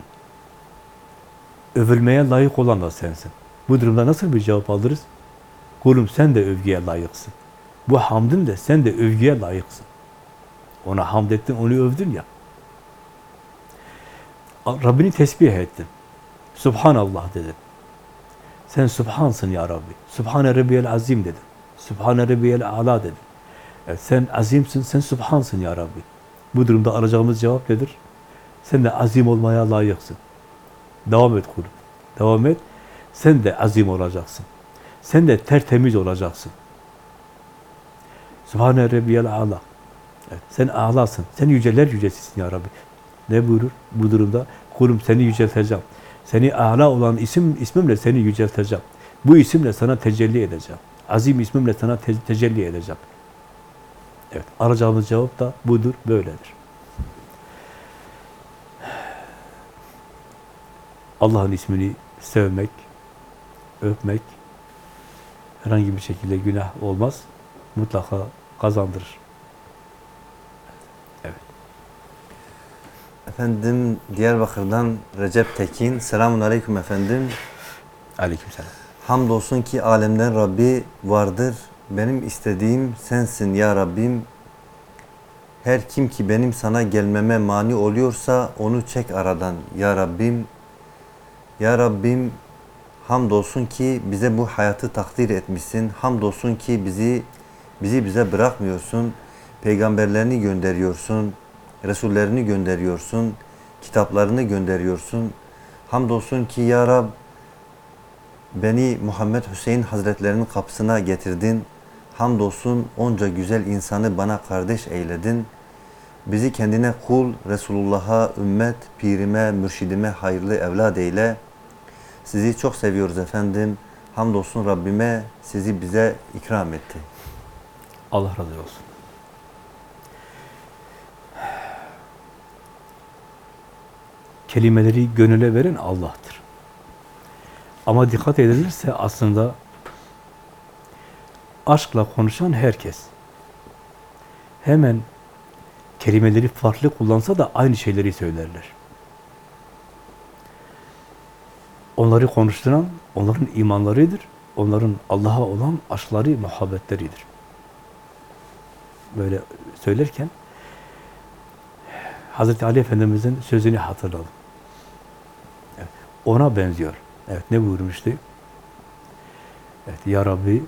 Övülmeye layık olan da sensin. Bu durumda nasıl bir cevap alırız? Kulum sen de övgüye layıksın. Bu hamdın da sen de övgüye layıksın. Ona hamd ettin, onu övdün ya. Rabbini tesbih ettin. Subhanallah dedin. Sen Subhansın ya Rabbi. Subhane Rabbiyel Azim dedin. Subhane Rabbiyel Ala dedin. Evet, sen azimsin, sen Subhansın ya Rabbi. Bu durumda alacağımız cevap nedir? Sen de azim olmaya layıksın. Devam et kulum. Devam et. Sen de azim olacaksın. Sen de tertemiz olacaksın. Subhane Rabbiyel Ala. Evet, sen ağlasın. Sen yüceler yücesisin ya Rabbi. Ne buyurur bu durumda? Kulum seni yücelteceğim. Seni âlâ olan isim ismimle seni yücelteceğim. Bu isimle sana tecelli edeceğim. Azim ismimle sana te- tecelli edeceğim. Evet, arayacağımız cevap da budur, böyledir. Allah'ın ismini sevmek, öpmek herhangi bir şekilde günah olmaz. Mutlaka kazandırır. Efendim Diyarbakır'dan Recep Tekin. Selamun Aleyküm efendim. Aleykümselam. Hamdolsun ki alemden Rabbi vardır. Benim istediğim sensin ya Rabbim. Her kim ki benim sana gelmeme mani oluyorsa onu çek aradan ya Rabbim. Ya Rabbim hamdolsun ki bize bu hayatı takdir etmişsin. Hamdolsun ki bizi bizi bize bırakmıyorsun. Peygamberlerini gönderiyorsun. Resullerini gönderiyorsun. Kitaplarını gönderiyorsun. Hamdolsun ki ya Rab Beni Muhammed Hüseyin Hazretlerinin kapısına getirdin. Hamdolsun onca güzel insanı bana kardeş eyledin. Bizi kendine kul, Resulullah'a, ümmet, pirime, mürşidime hayırlı evlad eyle. Sizi çok seviyoruz efendim. Hamdolsun Rabbime sizi bize ikram etti. Allah razı olsun. Kelimeleri gönüle veren Allah'tır. Ama dikkat edilirse aslında aşkla konuşan herkes hemen kelimeleri farklı kullansa da aynı şeyleri söylerler. Onları konuşturan onların imanlarıdır. Onların Allah'a olan aşkları, muhabbetleridir. Böyle söylerken Hazreti Ali Efendimiz'in sözünü hatırladım. Ona benziyor. Evet ne buyurmuştu? Evet ya Rabbi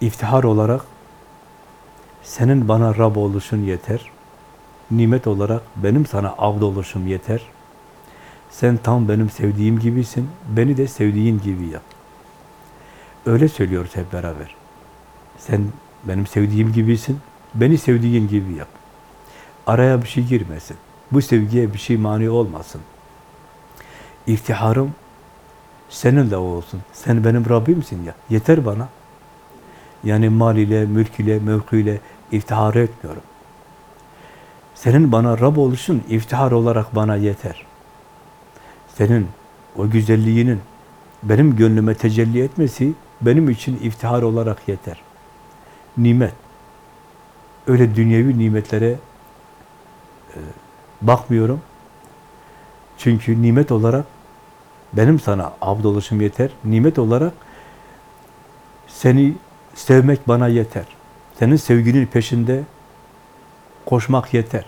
iftihar olarak senin bana Rab oluşun yeter. Nimet olarak benim sana abd oluşum yeter. Sen tam benim sevdiğim gibisin. Beni de sevdiğin gibi yap. Öyle söylüyoruz hep beraber. Sen benim sevdiğim gibisin. Beni sevdiğin gibi yap. Araya bir şey girmesin. Bu sevgiye bir şey mani olmasın. İftiharım seninle olsun. Sen benim Rabbimsin ya. Yeter bana. Yani mal ile, mülk ile, mevkiyle iftihar etmiyorum. Senin bana Rab oluşun iftihar olarak bana yeter. Senin o güzelliğinin benim gönlüme tecelli etmesi benim için iftihar olarak yeter. Nimet. Öyle dünyevi nimetlere e, bakmıyorum. Çünkü nimet olarak benim sana abd oluşum yeter. Nimet olarak seni sevmek bana yeter. Senin sevginin peşinde koşmak yeter.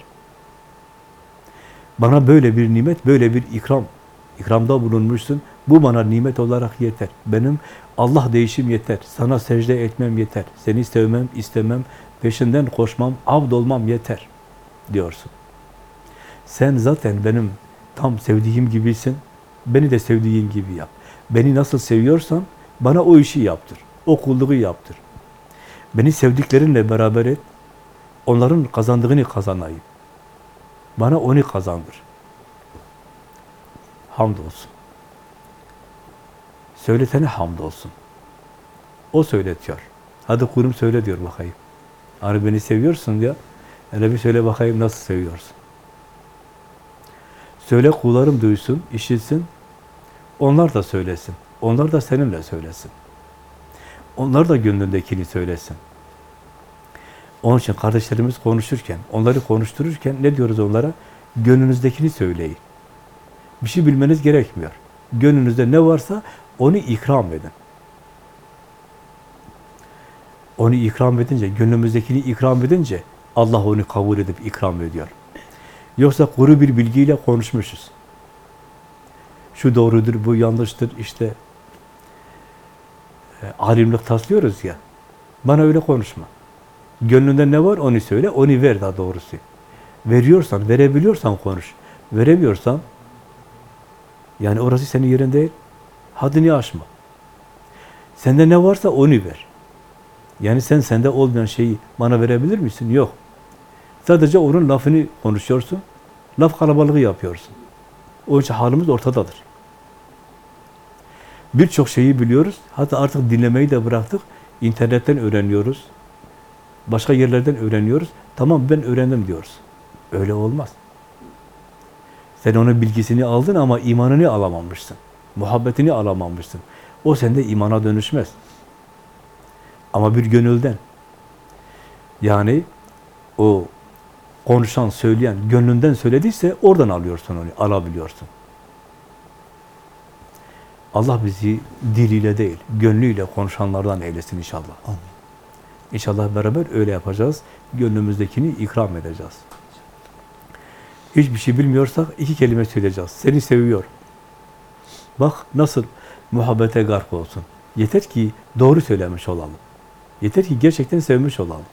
Bana böyle bir nimet, böyle bir ikram, ikramda bulunmuşsun. Bu bana nimet olarak yeter. Benim Allah değişim yeter. Sana secde etmem yeter. Seni sevmem, istemem, peşinden koşmam, abd olmam yeter diyorsun. Sen zaten benim tam sevdiğim gibisin. Beni de sevdiğin gibi yap. Beni nasıl seviyorsan bana o işi yaptır. O kulluğu yaptır. Beni sevdiklerinle beraber et. Onların kazandığını kazanayım. Bana onu kazandır. Hamdolsun. Söyletene hamdolsun. O söyletiyor. Hadi kurum söyle diyor bakayım. Hani beni seviyorsun ya. Hele bir söyle bakayım nasıl seviyorsun. Söyle kullarım duysun, işitsin. Onlar da söylesin. Onlar da seninle söylesin. Onlar da gönlündekini söylesin. Onun için kardeşlerimiz konuşurken, onları konuştururken ne diyoruz onlara? Gönlünüzdekini söyleyin. Bir şey bilmeniz gerekmiyor. Gönlünüzde ne varsa onu ikram edin. Onu ikram edince, gönlümüzdekini ikram edince Allah onu kabul edip ikram ediyor. Yoksa kuru bir bilgiyle konuşmuşuz. Şu doğrudur, bu yanlıştır, işte e, alimlik taslıyoruz ya. Bana öyle konuşma. Gönlünde ne var onu söyle, onu ver daha doğrusu. Veriyorsan, verebiliyorsan konuş. Veremiyorsan, yani orası senin yerin değil, haddini aşma. Sende ne varsa onu ver. Yani sen sende olmayan şeyi bana verebilir misin? Yok. Sadece onun lafını konuşuyorsun, laf kalabalığı yapıyorsun. Onun için halimiz ortadadır. Birçok şeyi biliyoruz. Hatta artık dinlemeyi de bıraktık. İnternetten öğreniyoruz. Başka yerlerden öğreniyoruz. Tamam ben öğrendim diyoruz. Öyle olmaz. Sen onun bilgisini aldın ama imanını alamamışsın. Muhabbetini alamamışsın. O sende imana dönüşmez. Ama bir gönülden. Yani o konuşan, söyleyen gönlünden söylediyse oradan alıyorsun onu, alabiliyorsun. Allah bizi diliyle değil, gönlüyle konuşanlardan eylesin inşallah. Amin. İnşallah beraber öyle yapacağız. Gönlümüzdekini ikram edeceğiz. Hiçbir şey bilmiyorsak iki kelime söyleyeceğiz. Seni seviyorum. Bak nasıl muhabbete gark olsun. Yeter ki doğru söylemiş olalım. Yeter ki gerçekten sevmiş olalım.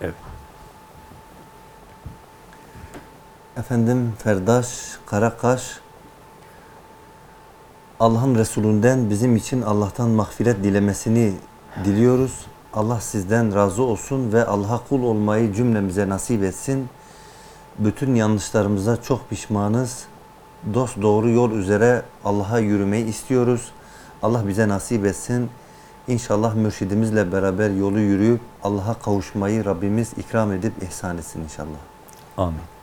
Evet. Efendim Ferdaş Karakaş Allah'ın Resulünden bizim için Allah'tan mağfiret dilemesini diliyoruz. Allah sizden razı olsun ve Allah'a kul olmayı cümlemize nasip etsin. Bütün yanlışlarımıza çok pişmanız. Dost doğru yol üzere Allah'a yürümeyi istiyoruz. Allah bize nasip etsin. İnşallah mürşidimizle beraber yolu yürüyüp Allah'a kavuşmayı Rabbimiz ikram edip ihsan etsin inşallah. Amin.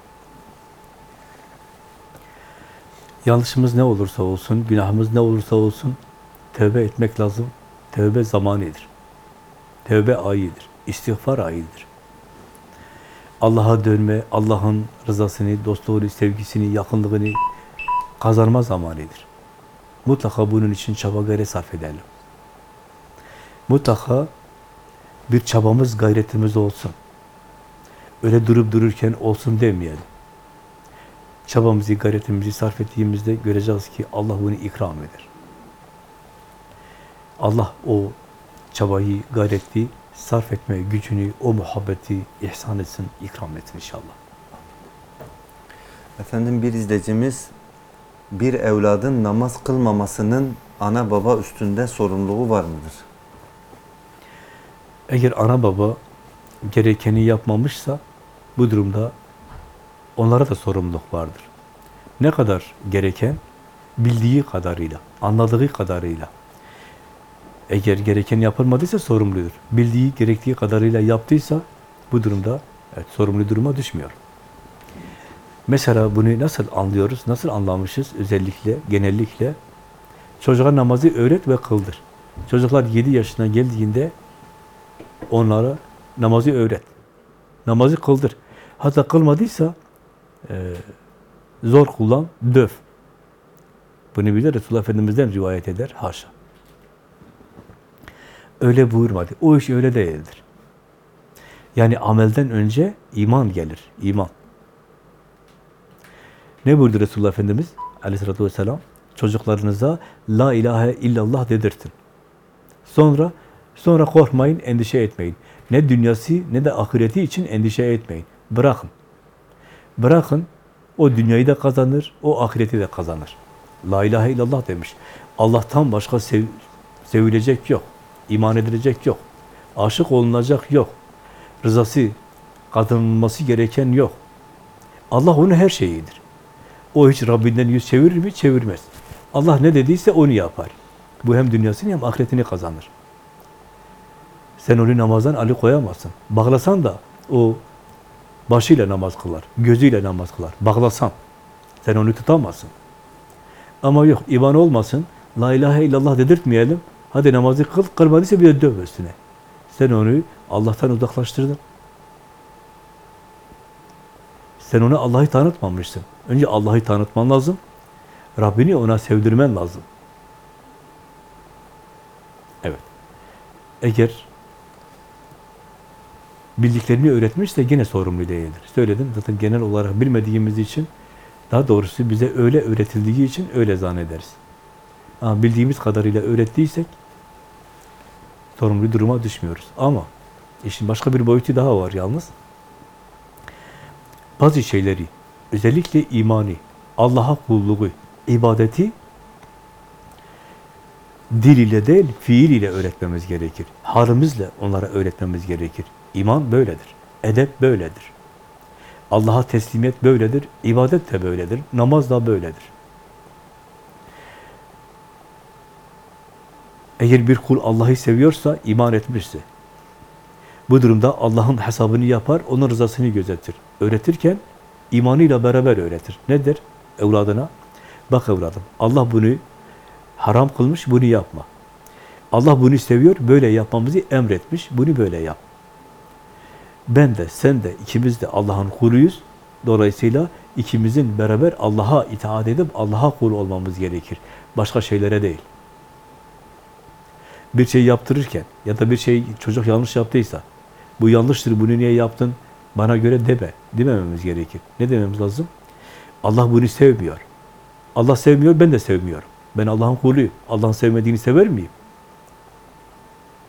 Yanlışımız ne olursa olsun, günahımız ne olursa olsun tövbe etmek lazım. Tövbe zamanıdır. Tövbe ayıdır. İstiğfar ayıdır. Allah'a dönme, Allah'ın rızasını, dostluğunu, sevgisini, yakınlığını kazanma zamanıdır. Mutlaka bunun için çaba gayret sarf edelim. Mutlaka bir çabamız, gayretimiz olsun. Öyle durup dururken olsun demeyelim. Çabamızı, gayretimizi sarf ettiğimizde göreceğiz ki Allah bunu ikram eder. Allah o çabayı, gayreti sarf etme gücünü, o muhabbeti ihsan etsin, ikram etsin inşallah. Efendim bir izleyicimiz bir evladın namaz kılmamasının ana baba üstünde sorumluluğu var mıdır? Eğer ana baba gerekeni yapmamışsa bu durumda onlara da sorumluluk vardır. Ne kadar gereken? Bildiği kadarıyla, anladığı kadarıyla. Eğer gereken yapılmadıysa sorumludur. Bildiği, gerektiği kadarıyla yaptıysa bu durumda evet, sorumlu duruma düşmüyor. Mesela bunu nasıl anlıyoruz, nasıl anlamışız özellikle, genellikle? Çocuğa namazı öğret ve kıldır. Çocuklar 7 yaşına geldiğinde onlara namazı öğret. Namazı kıldır. Hatta kılmadıysa e, zor kullan, döv. Bunu bilir Resulullah Efendimiz'den rivayet eder. Haşa. Öyle buyurmadı. O iş öyle değildir. Yani amelden önce iman gelir. iman. Ne buyurdu Resulullah Efendimiz aleyhissalatü vesselam? Çocuklarınıza la ilahe illallah dedirtin. Sonra sonra korkmayın, endişe etmeyin. Ne dünyası ne de ahireti için endişe etmeyin. Bırakın. Bırakın. O dünyayı da kazanır, o ahireti de kazanır. La ilahe illallah demiş. Allah'tan başka sev, sevilecek yok. iman edilecek yok. Aşık olunacak yok. Rızası kazanılması gereken yok. Allah onun her şeyidir. O hiç Rabbinden yüz çevirir mi? Çevirmez. Allah ne dediyse onu yapar. Bu hem dünyasını hem ahiretini kazanır. Sen onu namazdan ali koyamazsın. Bağlasan da o başıyla namaz kılar, gözüyle namaz kılar. Bağlasan. Sen onu tutamazsın. Ama yok, iman olmasın. La ilahe illallah dedirtmeyelim. Hadi namazı kıl, kılmadıysa bir de döv üstüne. Sen onu Allah'tan uzaklaştırdın. Sen ona Allah'ı tanıtmamışsın. Önce Allah'ı tanıtman lazım. Rabbini ona sevdirmen lazım. Evet. Eğer bildiklerini öğretmişse gene sorumlu değildir. Söyledim zaten genel olarak bilmediğimiz için daha doğrusu bize öyle öğretildiği için öyle zannederiz. Ama bildiğimiz kadarıyla öğrettiysek sorumlu duruma düşmüyoruz. Ama işin başka bir boyutu daha var yalnız. Bazı şeyleri, özellikle imani, Allah'a kulluğu, ibadeti dil ile değil, fiil ile öğretmemiz gerekir. Halimizle onlara öğretmemiz gerekir. İman böyledir. Edep böyledir. Allah'a teslimiyet böyledir. ibadet de böyledir. Namaz da böyledir. Eğer bir kul Allah'ı seviyorsa, iman etmişse, bu durumda Allah'ın hesabını yapar, onun rızasını gözetir. Öğretirken imanıyla beraber öğretir. Nedir? Evladına, bak evladım, Allah bunu haram kılmış, bunu yapma. Allah bunu seviyor, böyle yapmamızı emretmiş, bunu böyle yap. Ben de, sen de, ikimiz de Allah'ın kuluyuz. Dolayısıyla ikimizin beraber Allah'a itaat edip Allah'a kul olmamız gerekir. Başka şeylere değil. Bir şey yaptırırken ya da bir şey çocuk yanlış yaptıysa bu yanlıştır, bunu niye yaptın? Bana göre deme, demememiz gerekir. Ne dememiz lazım? Allah bunu sevmiyor. Allah sevmiyor, ben de sevmiyorum. Ben Allah'ın kuluyum. Allah'ın sevmediğini sever miyim?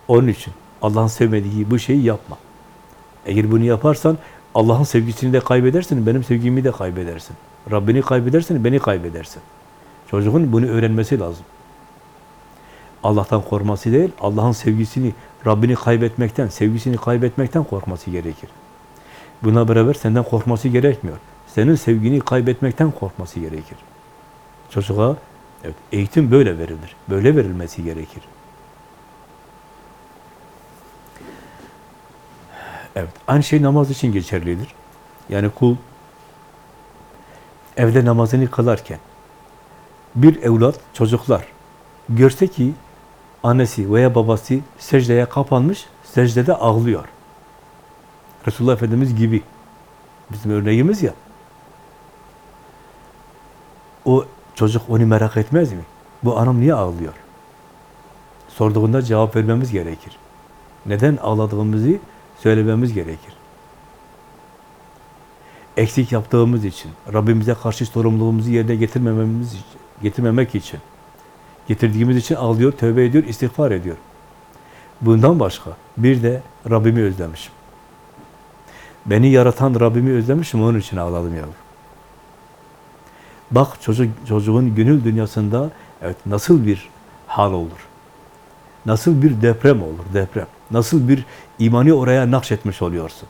Onun için Allah'ın sevmediği bu şeyi yapma. Eğer bunu yaparsan Allah'ın sevgisini de kaybedersin, benim sevgimi de kaybedersin. Rabbini kaybedersin, beni kaybedersin. Çocuğun bunu öğrenmesi lazım. Allah'tan korkması değil, Allah'ın sevgisini, Rabbini kaybetmekten, sevgisini kaybetmekten korkması gerekir. Buna beraber senden korkması gerekmiyor. Senin sevgini kaybetmekten korkması gerekir. Çocuğa evet, eğitim böyle verilir. Böyle verilmesi gerekir. Evet, aynı şey namaz için geçerlidir. Yani kul evde namazını kılarken bir evlat, çocuklar görse ki annesi veya babası secdeye kapanmış, secdede ağlıyor. Resulullah Efendimiz gibi. Bizim örneğimiz ya. O çocuk onu merak etmez mi? Bu anam niye ağlıyor? Sorduğunda cevap vermemiz gerekir. Neden ağladığımızı söylememiz gerekir. Eksik yaptığımız için, Rabbimize karşı sorumluluğumuzu yerine getirmememiz için, getirmemek için, getirdiğimiz için ağlıyor, tövbe ediyor, istiğfar ediyor. Bundan başka bir de Rabbimi özlemişim. Beni yaratan Rabbimi özlemişim, onun için ağladım yavrum. Bak çocuk, çocuğun gönül dünyasında evet nasıl bir hal olur. Nasıl bir deprem olur, deprem. Nasıl bir imani oraya nakşetmiş oluyorsun.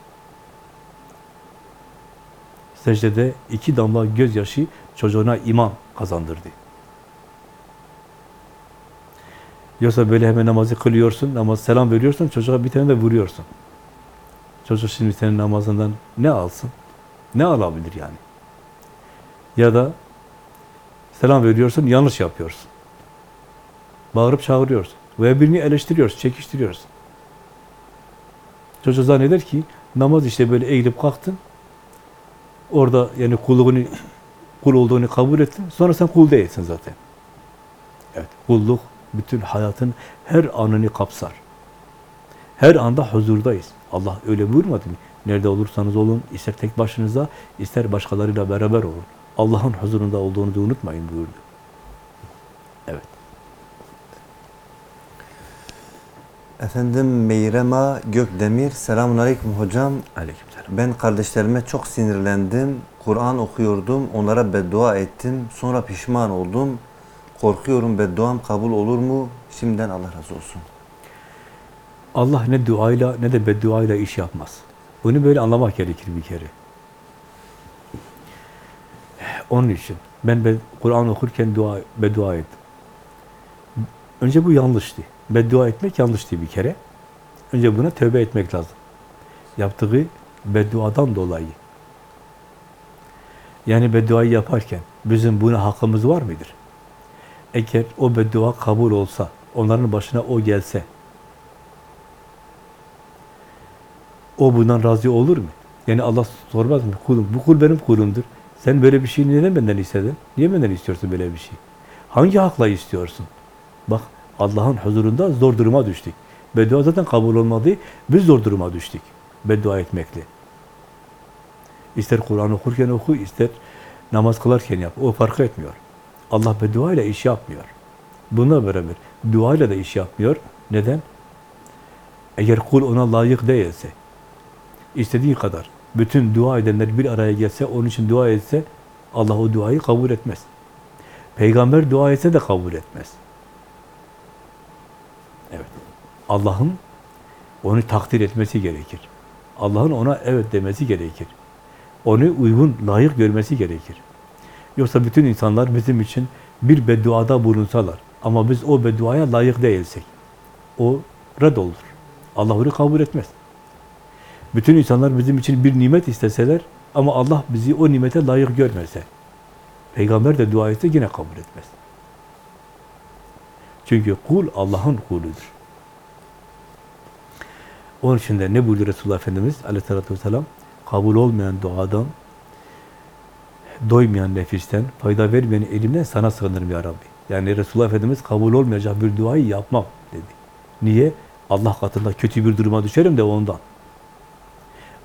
Secdede iki damla gözyaşı çocuğuna iman kazandırdı. Yoksa böyle hemen namazı kılıyorsun, namaz selam veriyorsun, çocuğa bir tane de vuruyorsun. Çocuk şimdi senin namazından ne alsın? Ne alabilir yani? Ya da selam veriyorsun, yanlış yapıyorsun. Bağırıp çağırıyorsun. Veya birini eleştiriyorsun, çekiştiriyorsun. Çocuk zanneder ki namaz işte böyle eğilip kalktın. Orada yani kulluğunu kul olduğunu kabul ettin. Sonra sen kul değilsin zaten. Evet, kulluk bütün hayatın her anını kapsar. Her anda huzurdayız. Allah öyle buyurmadı mı? Nerede olursanız olun, ister tek başınıza, ister başkalarıyla beraber olun. Allah'ın huzurunda olduğunuzu unutmayın buyurdu. Evet. Efendim Meyrema Gökdemir, selamun aleyküm hocam. Aleykümselam. Ben kardeşlerime çok sinirlendim. Kur'an okuyordum, onlara beddua ettim. Sonra pişman oldum. Korkuyorum bedduam kabul olur mu? Şimdiden Allah razı olsun. Allah ne duayla ne de bedduayla iş yapmaz. Bunu böyle anlamak gerekir bir kere. Onun için ben Kur'an okurken dua, beddua ettim. Önce bu yanlıştı. Beddua etmek yanlıştı bir kere. Önce buna tövbe etmek lazım. Yaptığı bedduadan dolayı. Yani bedduayı yaparken bizim buna hakkımız var mıdır? Eğer o beddua kabul olsa, onların başına o gelse, o bundan razı olur mu? Yani Allah sormaz mı? Kulum, bu kul benim kulumdur. Sen böyle bir şey neden benden istedin? Niye benden istiyorsun böyle bir şey? Hangi hakla istiyorsun? Bak Allah'ın huzurunda zor duruma düştük. Beddua zaten kabul olmadı. Biz zor duruma düştük. Beddua etmekle. İster Kur'an okurken oku, ister namaz kılarken yap. O fark etmiyor. Allah beddua ile iş yapmıyor. Buna beraber dua ile de iş yapmıyor. Neden? Eğer kul ona layık değilse, istediği kadar bütün dua edenler bir araya gelse, onun için dua etse, Allah o duayı kabul etmez. Peygamber dua etse de kabul etmez. Evet. Allah'ın onu takdir etmesi gerekir. Allah'ın ona evet demesi gerekir. Onu uygun, layık görmesi gerekir. Yoksa bütün insanlar bizim için bir bedduada bulunsalar ama biz o bedduaya layık değilsek, o reddolur. Allah onu kabul etmez. Bütün insanlar bizim için bir nimet isteseler ama Allah bizi o nimete layık görmezse, peygamber de dua etse yine kabul etmez. Çünkü kul Allah'ın kuludur. Onun için de ne buyuruyor Resulullah Efendimiz aleyhissalatü vesselam? Kabul olmayan duadan, doymayan nefisten, fayda vermeyen elimden sana sığınırım ya Rabbi. Yani Resulullah Efendimiz kabul olmayacak bir duayı yapmam dedi. Niye? Allah katında kötü bir duruma düşerim de ondan.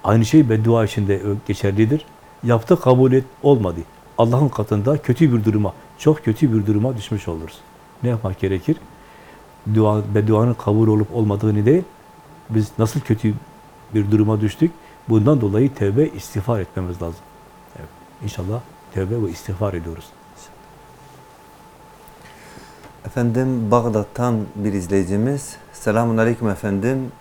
Aynı şey beddua için de geçerlidir. Yaptı kabul et, olmadı. Allah'ın katında kötü bir duruma, çok kötü bir duruma düşmüş oluruz. Ne yapmak gerekir? Dua, bedduanın kabul olup olmadığını değil, biz nasıl kötü bir duruma düştük, bundan dolayı tevbe, istiğfar etmemiz lazım. Evet. İnşallah tevbe ve istiğfar ediyoruz. Efendim Bağdat'tan bir izleyicimiz. Selamun Aleyküm efendim.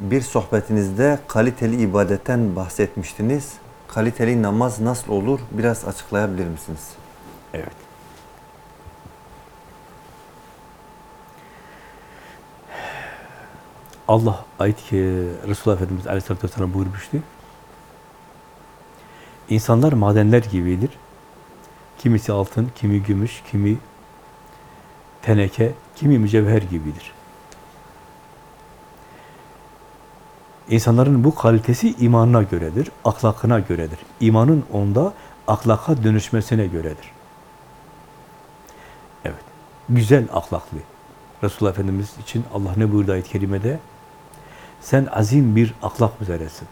Bir sohbetinizde kaliteli ibadetten bahsetmiştiniz. Kaliteli namaz nasıl olur? Biraz açıklayabilir misiniz? Evet. Allah ayet ki Resulullah Efendimiz Aleyhisselatü Vesselam buyurmuştu. İnsanlar madenler gibidir. Kimisi altın, kimi gümüş, kimi teneke, kimi mücevher gibidir. İnsanların bu kalitesi imanına göredir, ahlakına göredir. İmanın onda ahlaka dönüşmesine göredir. Evet, güzel ahlaklı. Resulullah Efendimiz için Allah ne buyurdu ayet-i kerimede? Sen azim bir ahlak üzeresin.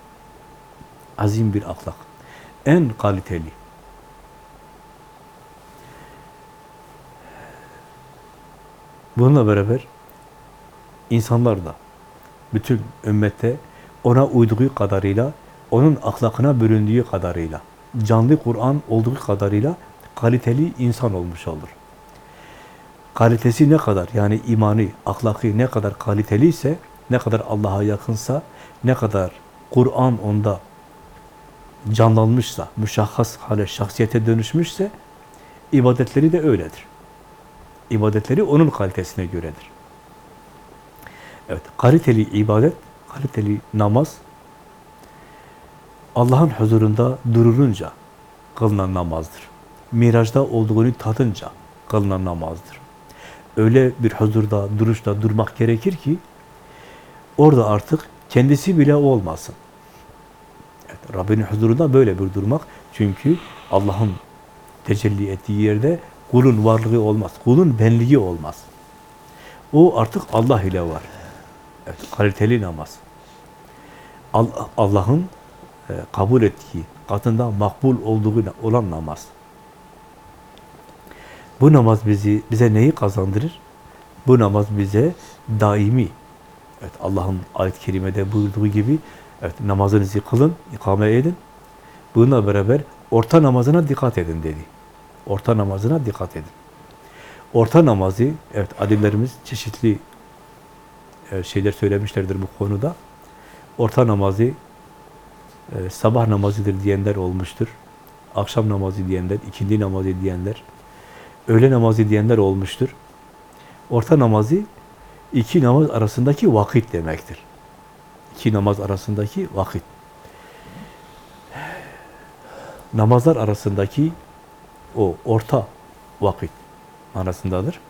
Azim bir ahlak. En kaliteli. Bununla beraber insanlar da bütün ümmette ona uyduğu kadarıyla, onun ahlakına büründüğü kadarıyla, canlı Kur'an olduğu kadarıyla kaliteli insan olmuş olur. Kalitesi ne kadar, yani imanı, ahlakı ne kadar kaliteliyse, ne kadar Allah'a yakınsa, ne kadar Kur'an onda canlanmışsa, müşahhas hale, şahsiyete dönüşmüşse, ibadetleri de öyledir. İbadetleri onun kalitesine göredir. Evet, kaliteli ibadet, kaliteli namaz, Allah'ın huzurunda durulunca kılınan namazdır. Mirajda olduğunu tadınca kılınan namazdır. Öyle bir huzurda, duruşta durmak gerekir ki, orada artık kendisi bile olmasın. Evet, Rabbinin huzurunda böyle bir durmak. Çünkü Allah'ın tecelli ettiği yerde kulun varlığı olmaz. Kulun benliği olmaz. O artık Allah ile var. Evet, kaliteli namaz. Allah'ın e, kabul ettiği, katında makbul olduğu olan namaz. Bu namaz bizi bize neyi kazandırır? Bu namaz bize daimi. Evet Allah'ın ayet-i kerimede buyurduğu gibi evet namazınızı kılın, ikame edin. Bununla beraber orta namazına dikkat edin dedi. Orta namazına dikkat edin. Orta namazı, evet adillerimiz çeşitli şeyler söylemişlerdir bu konuda. Orta namazı sabah namazıdır diyenler olmuştur. Akşam namazı diyenler, ikindi namazı diyenler, öğle namazı diyenler olmuştur. Orta namazı iki namaz arasındaki vakit demektir. İki namaz arasındaki vakit. Namazlar arasındaki o orta vakit arasındadır.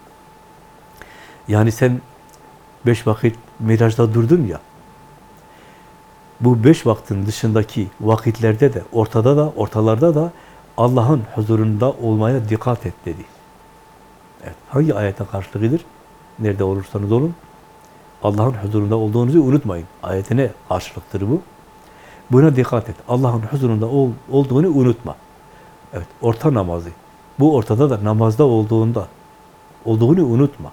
Yani sen beş vakit mirajda durdun ya, bu beş vaktin dışındaki vakitlerde de, ortada da, ortalarda da Allah'ın huzurunda olmaya dikkat et dedi. Evet, hangi ayete karşılığıdır? Nerede olursanız olun, Allah'ın huzurunda olduğunuzu unutmayın. Ayetine karşılıktır bu. Buna dikkat et. Allah'ın huzurunda ol, olduğunu unutma. Evet, orta namazı. Bu ortada da namazda olduğunda olduğunu unutma.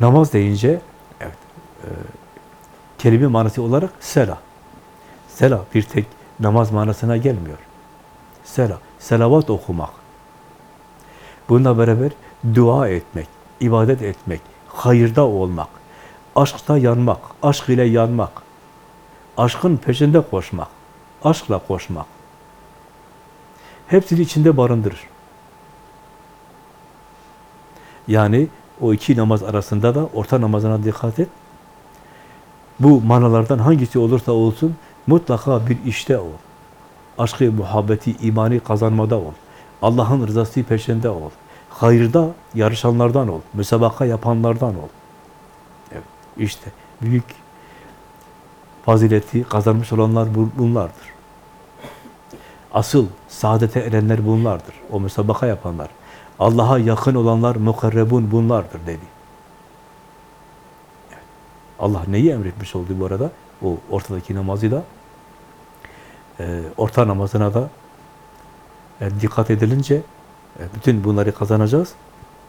Namaz deyince evet e, kelime manası olarak sela. Sela bir tek namaz manasına gelmiyor. Sela, selavat okumak. Bununla beraber dua etmek, ibadet etmek, hayırda olmak, aşkta yanmak, aşk ile yanmak, aşkın peşinde koşmak, aşkla koşmak. Hepsini içinde barındırır. Yani O iki namaz arasında da orta namazına dikkat et. Bu manalardan hangisi olursa olsun mutlaka bir işte ol. Aşkı, muhabbeti, imani kazanmada ol. Allah'ın rızası peşinde ol. Hayırda yarışanlardan ol. Müsabaka yapanlardan ol. Evet, işte büyük fazileti kazanmış olanlar bu- bunlardır. Asıl saadete erenler bunlardır. O müsabaka yapanlar. Allah'a yakın olanlar mukarrebun bunlardır dedi. Allah neyi emretmiş oldu bu arada? O ortadaki namazı da e, orta namazına da e, dikkat edilince e, bütün bunları kazanacağız.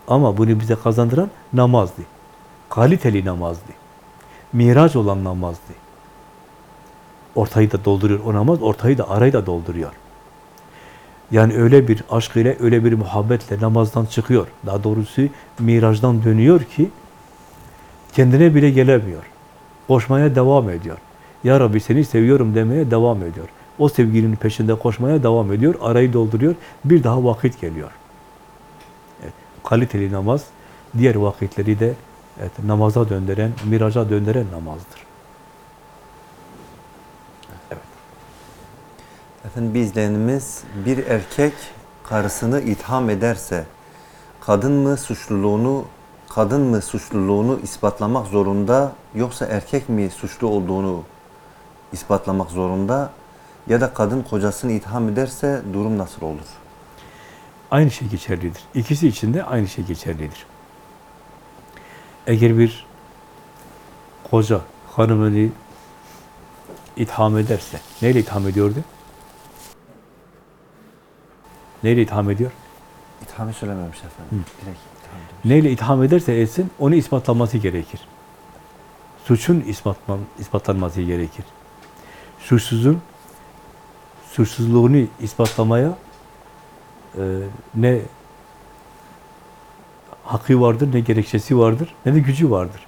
Ama bunu bize kazandıran namazdı. Kaliteli namazdı. Miraç olan namazdı. Ortayı da dolduruyor o namaz, ortayı da arayı da dolduruyor. Yani öyle bir aşk ile, öyle bir muhabbetle namazdan çıkıyor. Daha doğrusu mirajdan dönüyor ki kendine bile gelemiyor. Koşmaya devam ediyor. Ya Rabbi seni seviyorum demeye devam ediyor. O sevginin peşinde koşmaya devam ediyor. Arayı dolduruyor. Bir daha vakit geliyor. Evet, kaliteli namaz diğer vakitleri de evet, namaza döndüren, miraca döndüren namazdır. Efendim bir izleyenimiz bir erkek karısını itham ederse kadın mı suçluluğunu kadın mı suçluluğunu ispatlamak zorunda yoksa erkek mi suçlu olduğunu ispatlamak zorunda ya da kadın kocasını itham ederse durum nasıl olur? Aynı şey geçerlidir. İkisi için de aynı şey geçerlidir. Eğer bir koca hanımını itham ederse, neyle itham ediyordu? Neyle itham ediyor? İthamı söylememiş efendim. Direkt itham demiş. Neyle itham ederse etsin, onu ispatlaması gerekir. Suçun ispatlan, ispatlanması gerekir. Suçsuzun suçsuzluğunu ispatlamaya e, ne hakkı vardır, ne gerekçesi vardır, ne de gücü vardır.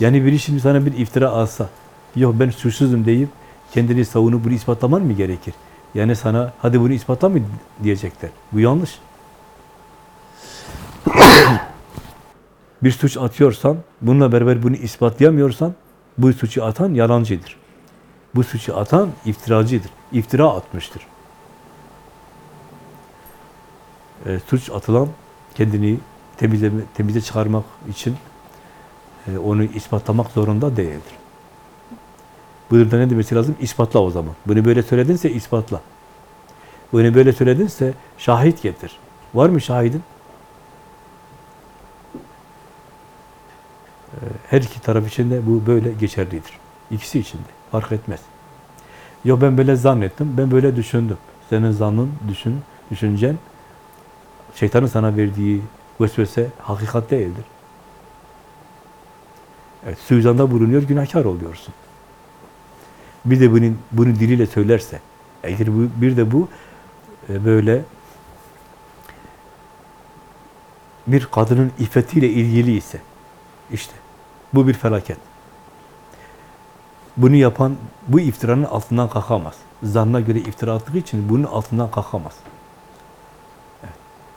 Yani biri şimdi sana bir iftira alsa, yok ben suçsuzum deyip kendini savunup bunu ispatlaman mı gerekir? Yani sana hadi bunu ispatla mı diyecekler. Bu yanlış. *coughs* bir suç atıyorsan, bununla beraber bunu ispatlayamıyorsan, bu suçu atan yalancıdır. Bu suçu atan iftiracıdır. İftira atmıştır. E, suç atılan kendini temize, temize çıkarmak için e, onu ispatlamak zorunda değildir. Bu durumda ne demesi lazım? İspatla o zaman. Bunu böyle söyledinse ispatla. Bunu böyle söyledinse şahit getir. Var mı şahidin? Ee, Her iki taraf için de bu böyle geçerlidir. İkisi için de. Fark etmez. Yo ben böyle zannettim, ben böyle düşündüm. Senin zannın, düşün, düşüncen, şeytanın sana verdiği vesvese hakikat değildir. Evet, suizanda bulunuyor, günahkar oluyorsun. Bir de bunun, bunu diliyle söylerse, eğer bu, bir de bu e, böyle bir kadının iffetiyle ilgili ise, işte bu bir felaket. Bunu yapan bu iftiranın altından kalkamaz. Zannına göre iftira attığı için bunun altından kalkamaz. Evet.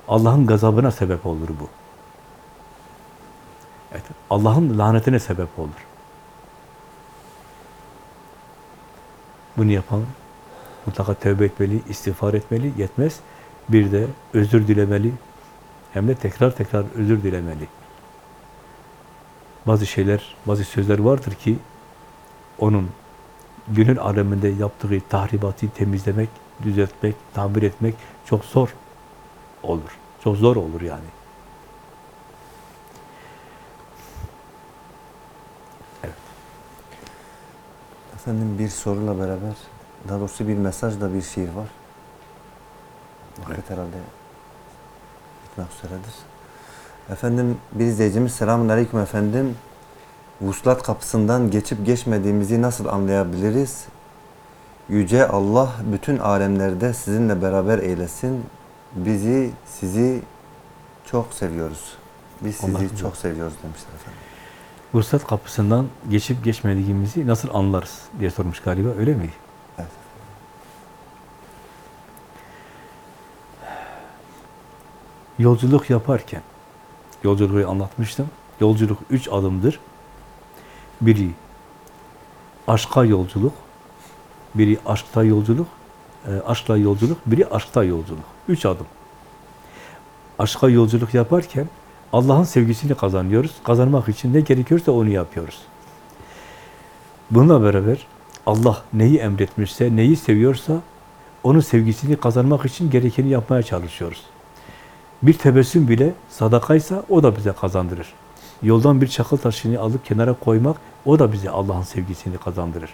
Allah'ın gazabına sebep olur bu. Evet. Allah'ın lanetine sebep olur. Bunu yapan mutlaka tövbe etmeli, istiğfar etmeli, yetmez. Bir de özür dilemeli, hem de tekrar tekrar özür dilemeli. Bazı şeyler, bazı sözler vardır ki onun gönül aleminde yaptığı tahribatı temizlemek, düzeltmek, tamir etmek çok zor olur. Çok zor olur yani. Efendim bir soruyla beraber daha doğrusu bir mesajla bir şiir var. Vakit herhalde bitmek üzeredir. Efendim bir izleyicimiz selamun aleyküm efendim. Vuslat kapısından geçip geçmediğimizi nasıl anlayabiliriz? Yüce Allah bütün alemlerde sizinle beraber eylesin. Bizi, sizi çok seviyoruz. Biz sizi Allah çok seviyoruz demişler efendim. Vuslat kapısından geçip geçmediğimizi nasıl anlarız diye sormuş galiba, öyle mi? Evet. Yolculuk yaparken Yolculuğu anlatmıştım. Yolculuk üç adımdır. Biri aşka yolculuk, biri aşkta yolculuk, e, aşkla yolculuk, biri aşkta yolculuk. Üç adım. Aşka yolculuk yaparken Allah'ın sevgisini kazanıyoruz. Kazanmak için ne gerekiyorsa onu yapıyoruz. Bununla beraber Allah neyi emretmişse, neyi seviyorsa onun sevgisini kazanmak için gerekeni yapmaya çalışıyoruz. Bir tebessüm bile sadakaysa o da bize kazandırır. Yoldan bir çakıl taşını alıp kenara koymak o da bize Allah'ın sevgisini kazandırır.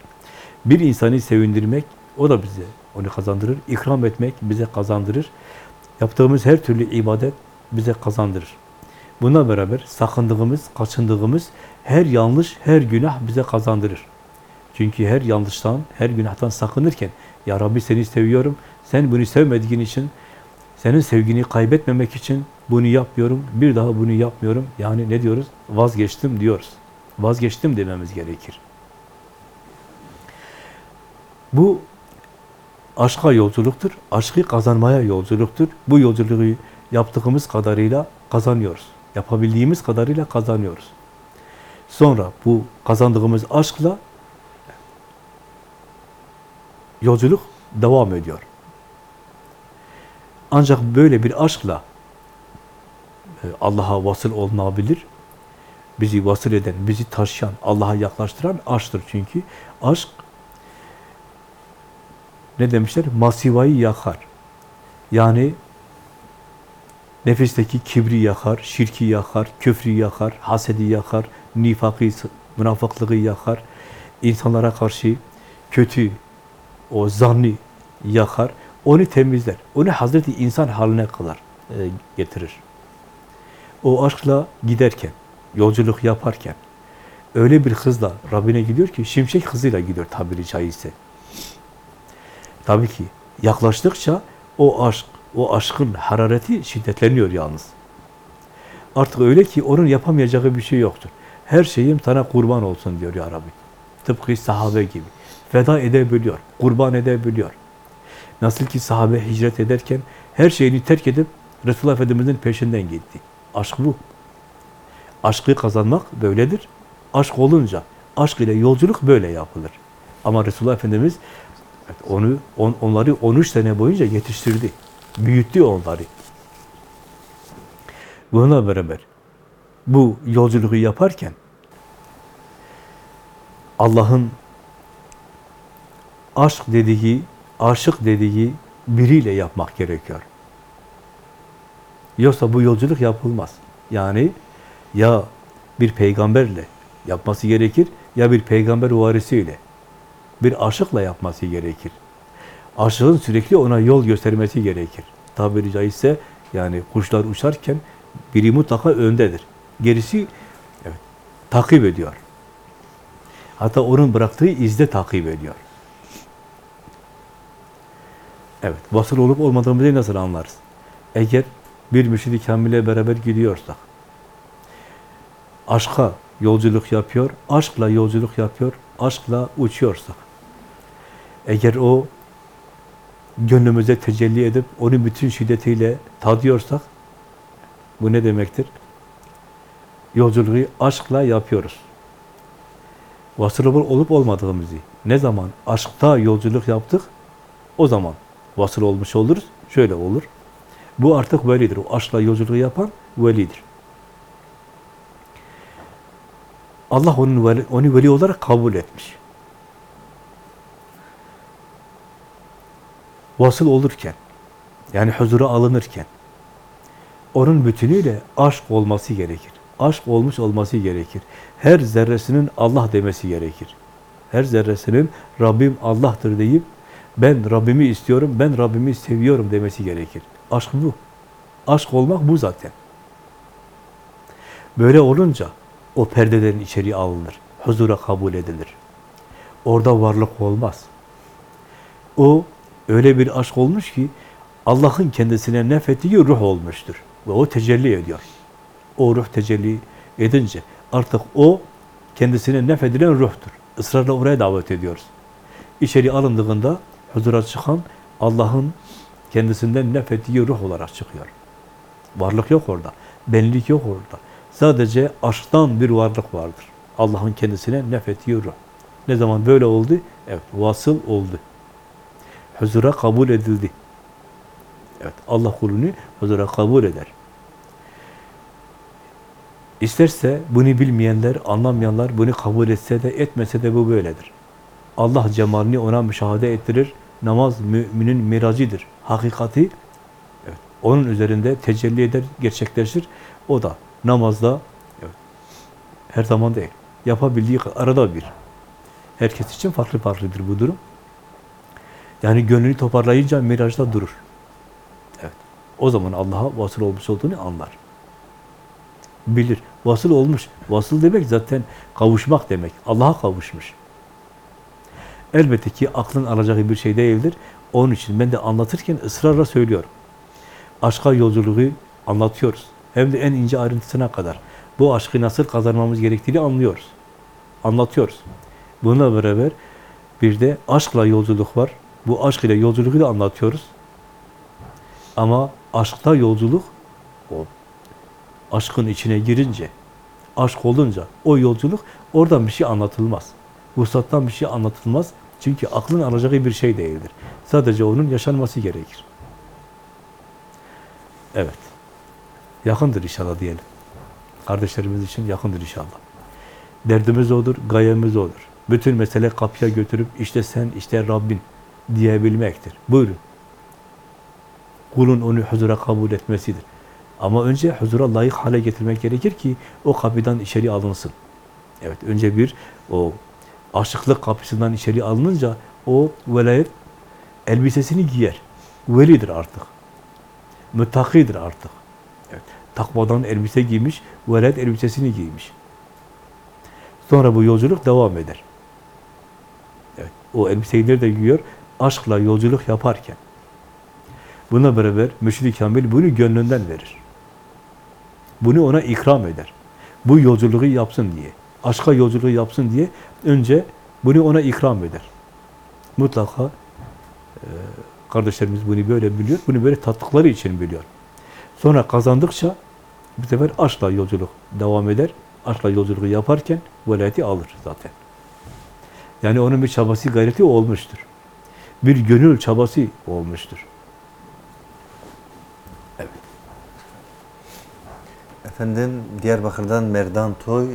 Bir insanı sevindirmek o da bize onu kazandırır. İkram etmek bize kazandırır. Yaptığımız her türlü ibadet bize kazandırır. Buna beraber sakındığımız, kaçındığımız her yanlış, her günah bize kazandırır. Çünkü her yanlıştan, her günahtan sakınırken Ya Rabbi seni seviyorum, sen bunu sevmediğin için, senin sevgini kaybetmemek için bunu yapmıyorum, bir daha bunu yapmıyorum. Yani ne diyoruz? Vazgeçtim diyoruz. Vazgeçtim dememiz gerekir. Bu aşka yolculuktur. Aşkı kazanmaya yolculuktur. Bu yolculuğu yaptığımız kadarıyla kazanıyoruz. Yapabildiğimiz kadarıyla kazanıyoruz. Sonra bu kazandığımız aşkla yolculuk devam ediyor. Ancak böyle bir aşkla Allah'a vasıl olunabilir. Bizi vasıl eden, bizi taşıyan, Allah'a yaklaştıran aşktır çünkü. Aşk ne demişler? Masivayı yakar. Yani nefisteki kibri yakar, şirki yakar, küfrü yakar, hasedi yakar, nifakı, münafıklığı yakar, insanlara karşı kötü, o zanni yakar, onu temizler. Onu Hazreti insan haline kılar, e, getirir. O aşkla giderken, yolculuk yaparken, öyle bir hızla Rabbine gidiyor ki, şimşek hızıyla gidiyor tabiri caizse. Tabii ki yaklaştıkça o aşk, o aşkın harareti şiddetleniyor yalnız. Artık öyle ki onun yapamayacağı bir şey yoktur. Her şeyim sana kurban olsun diyor ya Rabbi. Tıpkı sahabe gibi. Feda edebiliyor, kurban edebiliyor. Nasıl ki sahabe hicret ederken her şeyini terk edip Resulullah Efendimiz'in peşinden gitti. Aşk bu. Aşkı kazanmak böyledir. Aşk olunca, aşk ile yolculuk böyle yapılır. Ama Resulullah Efendimiz onu on, onları 13 sene boyunca yetiştirdi. Büyüttü onları. Bununla beraber bu yolculuğu yaparken Allah'ın aşk dediği, aşık dediği biriyle yapmak gerekiyor. Yoksa bu yolculuk yapılmaz. Yani ya bir peygamberle yapması gerekir ya bir peygamber varisiyle, bir aşıkla yapması gerekir. Aşığın sürekli ona yol göstermesi gerekir. Tabiri caizse yani kuşlar uçarken biri mutlaka öndedir. Gerisi evet, takip ediyor. Hatta onun bıraktığı izde takip ediyor. Evet, vasıl olup olmadığımızı nasıl anlarız? Eğer bir mürşid-i kamile beraber gidiyorsak, aşka yolculuk yapıyor, aşkla yolculuk yapıyor, aşkla uçuyorsak, eğer o gönlümüze tecelli edip onu bütün şiddetiyle tadıyorsak, bu ne demektir? Yolculuğu aşkla yapıyoruz. Vasıl olup olmadığımızı, ne zaman aşkta yolculuk yaptık, o zaman vasıl olmuş oluruz. Şöyle olur. Bu artık velidir. O aşkla yolculuğu yapan velidir. Allah onun veli, onu veli olarak kabul etmiş. Vasıl olurken, yani huzura alınırken, onun bütünüyle aşk olması gerekir. Aşk olmuş olması gerekir. Her zerresinin Allah demesi gerekir. Her zerresinin Rabbim Allah'tır deyip ben Rabbimi istiyorum, ben Rabbimi seviyorum demesi gerekir. Aşk bu. Aşk olmak bu zaten. Böyle olunca o perdelerin içeriye alınır. Huzura kabul edilir. Orada varlık olmaz. O öyle bir aşk olmuş ki Allah'ın kendisine nefettiği ruh olmuştur. Ve o tecelli ediyor. O ruh tecelli edince artık o kendisine nefedilen ruhtur. Israrla oraya davet ediyoruz. İçeri alındığında huzura çıkan Allah'ın kendisinden nefettiği ruh olarak çıkıyor. Varlık yok orada. Benlik yok orada. Sadece aşktan bir varlık vardır. Allah'ın kendisine nefettiği ruh. Ne zaman böyle oldu? Evet, vasıl oldu. Huzura kabul edildi. Evet, Allah kulunu huzura kabul eder. İsterse bunu bilmeyenler, anlamayanlar bunu kabul etse de etmese de bu böyledir. Allah cemalini ona müşahede ettirir. Namaz müminin miracıdır. Hakikati evet, onun üzerinde tecelli eder, gerçekleşir. O da namazda evet, her zaman değil. Yapabildiği arada bir. Herkes için farklı farklıdır bu durum. Yani gönlünü toparlayınca mirajda durur. Evet. O zaman Allah'a vasıl olmuş olduğunu anlar. Bilir. Vasıl olmuş. Vasıl demek zaten kavuşmak demek. Allah'a kavuşmuş. Elbette ki aklın alacağı bir şey değildir. Onun için ben de anlatırken ısrarla söylüyorum. Aşka yolculuğu anlatıyoruz. Hem de en ince ayrıntısına kadar. Bu aşkı nasıl kazanmamız gerektiğini anlıyoruz. Anlatıyoruz. Bununla beraber bir de aşkla yolculuk var. Bu aşk ile yolculuğu da anlatıyoruz. Ama aşkta yolculuk o aşkın içine girince, aşk olunca o yolculuk oradan bir şey anlatılmaz. Vuslattan bir şey anlatılmaz. Çünkü aklın alacağı bir şey değildir. Sadece onun yaşanması gerekir. Evet. Yakındır inşallah diyelim. Kardeşlerimiz için yakındır inşallah. Derdimiz odur, gayemiz odur. Bütün mesele kapıya götürüp işte sen, işte Rabbin diyebilmektir. Buyurun. Kulun onu huzura kabul etmesidir. Ama önce huzura layık hale getirmek gerekir ki o kapıdan içeri alınsın. Evet, önce bir o aşıklık kapısından içeri alınınca o velayet elbisesini giyer. Velidir artık. Müttakidir artık. Evet, takvadan elbise giymiş, velayet elbisesini giymiş. Sonra bu yolculuk devam eder. Evet, o elbiseyi nerede giyiyor? Aşkla yolculuk yaparken. Buna beraber mürşid-i kamil bunu gönlünden verir. Bunu ona ikram eder. Bu yolculuğu yapsın diye. Aşka yolculuğu yapsın diye önce bunu ona ikram eder. Mutlaka e, kardeşlerimiz bunu böyle biliyor. Bunu böyle tattıkları için biliyor. Sonra kazandıkça bu sefer aşkla yolculuk devam eder. Aşkla yolculuğu yaparken velayeti alır zaten. Yani onun bir çabası, gayreti olmuştur. Bir gönül çabası olmuştur. Efendim Diyarbakır'dan Merdan Toy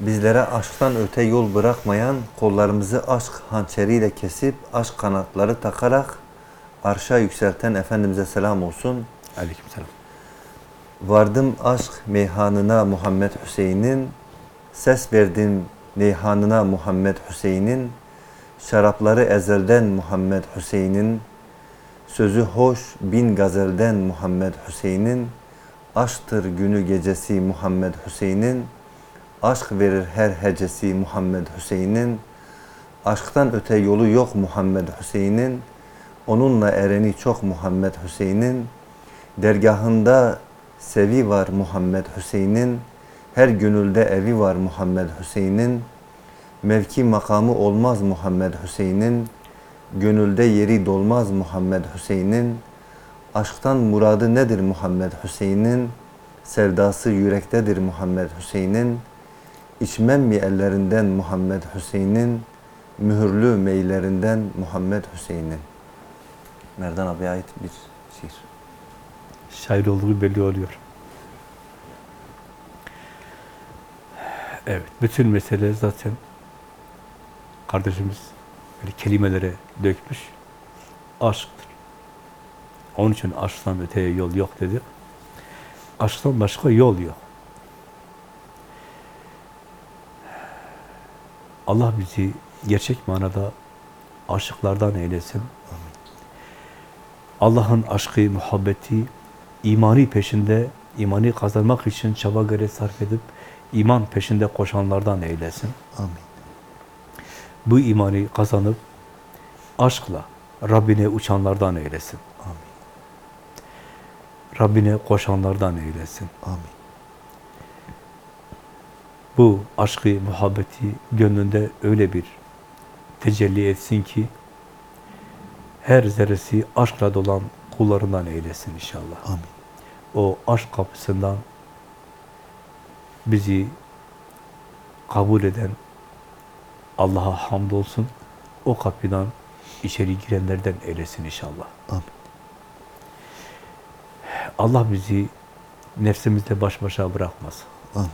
bizlere aşktan öte yol bırakmayan kollarımızı aşk hançeriyle kesip aşk kanatları takarak arşa yükselten Efendimiz'e selam olsun. Aleykümselam. Vardım aşk meyhanına Muhammed Hüseyin'in, ses verdim neyhanına Muhammed Hüseyin'in, şarapları ezelden Muhammed Hüseyin'in, sözü hoş bin gazelden Muhammed Hüseyin'in, aşktır günü gecesi Muhammed Hüseyin'in, aşk verir her hecesi Muhammed Hüseyin'in, aşktan öte yolu yok Muhammed Hüseyin'in, onunla ereni çok Muhammed Hüseyin'in, dergahında sevi var Muhammed Hüseyin'in, her gönülde evi var Muhammed Hüseyin'in, mevki makamı olmaz Muhammed Hüseyin'in, gönülde yeri dolmaz Muhammed Hüseyin'in, aşktan muradı nedir Muhammed Hüseyin'in, sevdası yürektedir Muhammed Hüseyin'in, içmem mi ellerinden Muhammed Hüseyin'in, mühürlü meylerinden Muhammed Hüseyin'in. Merdan abiye ait bir şiir. Şair olduğu belli oluyor. Evet, bütün mesele zaten kardeşimiz böyle kelimelere dökmüş. Aşktır. Onun için aşktan öteye yol yok dedi. Aşktan başka yol yok. Allah bizi gerçek manada aşıklardan eylesin. Allah'ın aşkı, muhabbeti, imani peşinde, imani kazanmak için çaba gayret sarf edip iman peşinde koşanlardan eylesin. Amin. Bu imani kazanıp aşkla Rabbine uçanlardan eylesin. Amin. Rabbine koşanlardan eylesin. Amin. Bu aşkı, muhabbeti gönlünde öyle bir tecelli etsin ki her zerresi aşkla dolan kullarından eylesin inşallah. Amin. O aşk kapısından bizi kabul eden Allah'a hamdolsun. O kapıdan içeri girenlerden eylesin inşallah. Amin. Allah bizi nefsimizle baş başa bırakmasın. Amin.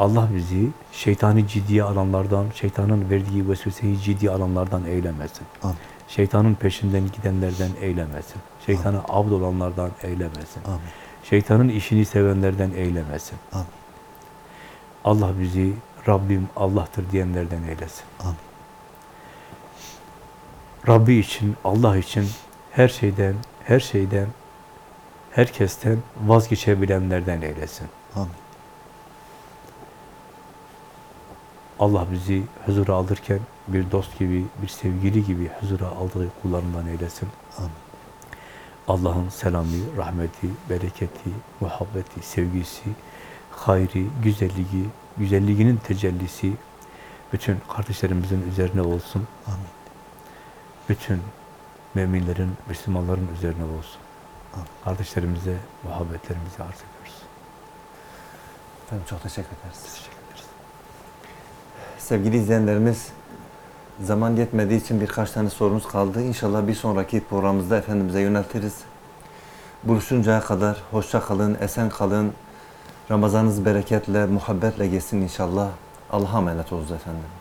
Allah bizi şeytani ciddiye alanlardan, şeytanın verdiği vesveseyi ciddiye alanlardan eylemesin. Amin. Şeytanın peşinden gidenlerden eylemesin. Şeytana abd olanlardan eylemesin. Amin. Şeytanın işini sevenlerden eylemesin. Amin. Allah bizi Rabbim Allah'tır diyenlerden eylesin. Amin. Rabbi için, Allah için her şeyden, her şeyden, herkesten vazgeçebilenlerden eylesin. Amin. Allah bizi huzura alırken bir dost gibi, bir sevgili gibi huzura aldığı kullarından eylesin. Amin. Allah'ın selamı, rahmeti, bereketi, muhabbeti, sevgisi, hayri, güzelliği, güzelliğinin tecellisi bütün kardeşlerimizin üzerine olsun. Amin. Bütün müminlerin, Müslümanların üzerine olsun. Amin. Kardeşlerimize muhabbetlerimizi arz ediyoruz. Efendim çok teşekkür ederiz. Teşekkür ederiz. Sevgili izleyenlerimiz, zaman yetmediği için birkaç tane sorumuz kaldı. İnşallah bir sonraki programımızda Efendimiz'e yöneltiriz. Buluşuncaya kadar hoşça kalın, esen kalın. Ramazanınız bereketle, muhabbetle geçsin inşallah. Allah'a emanet olunuz efendim.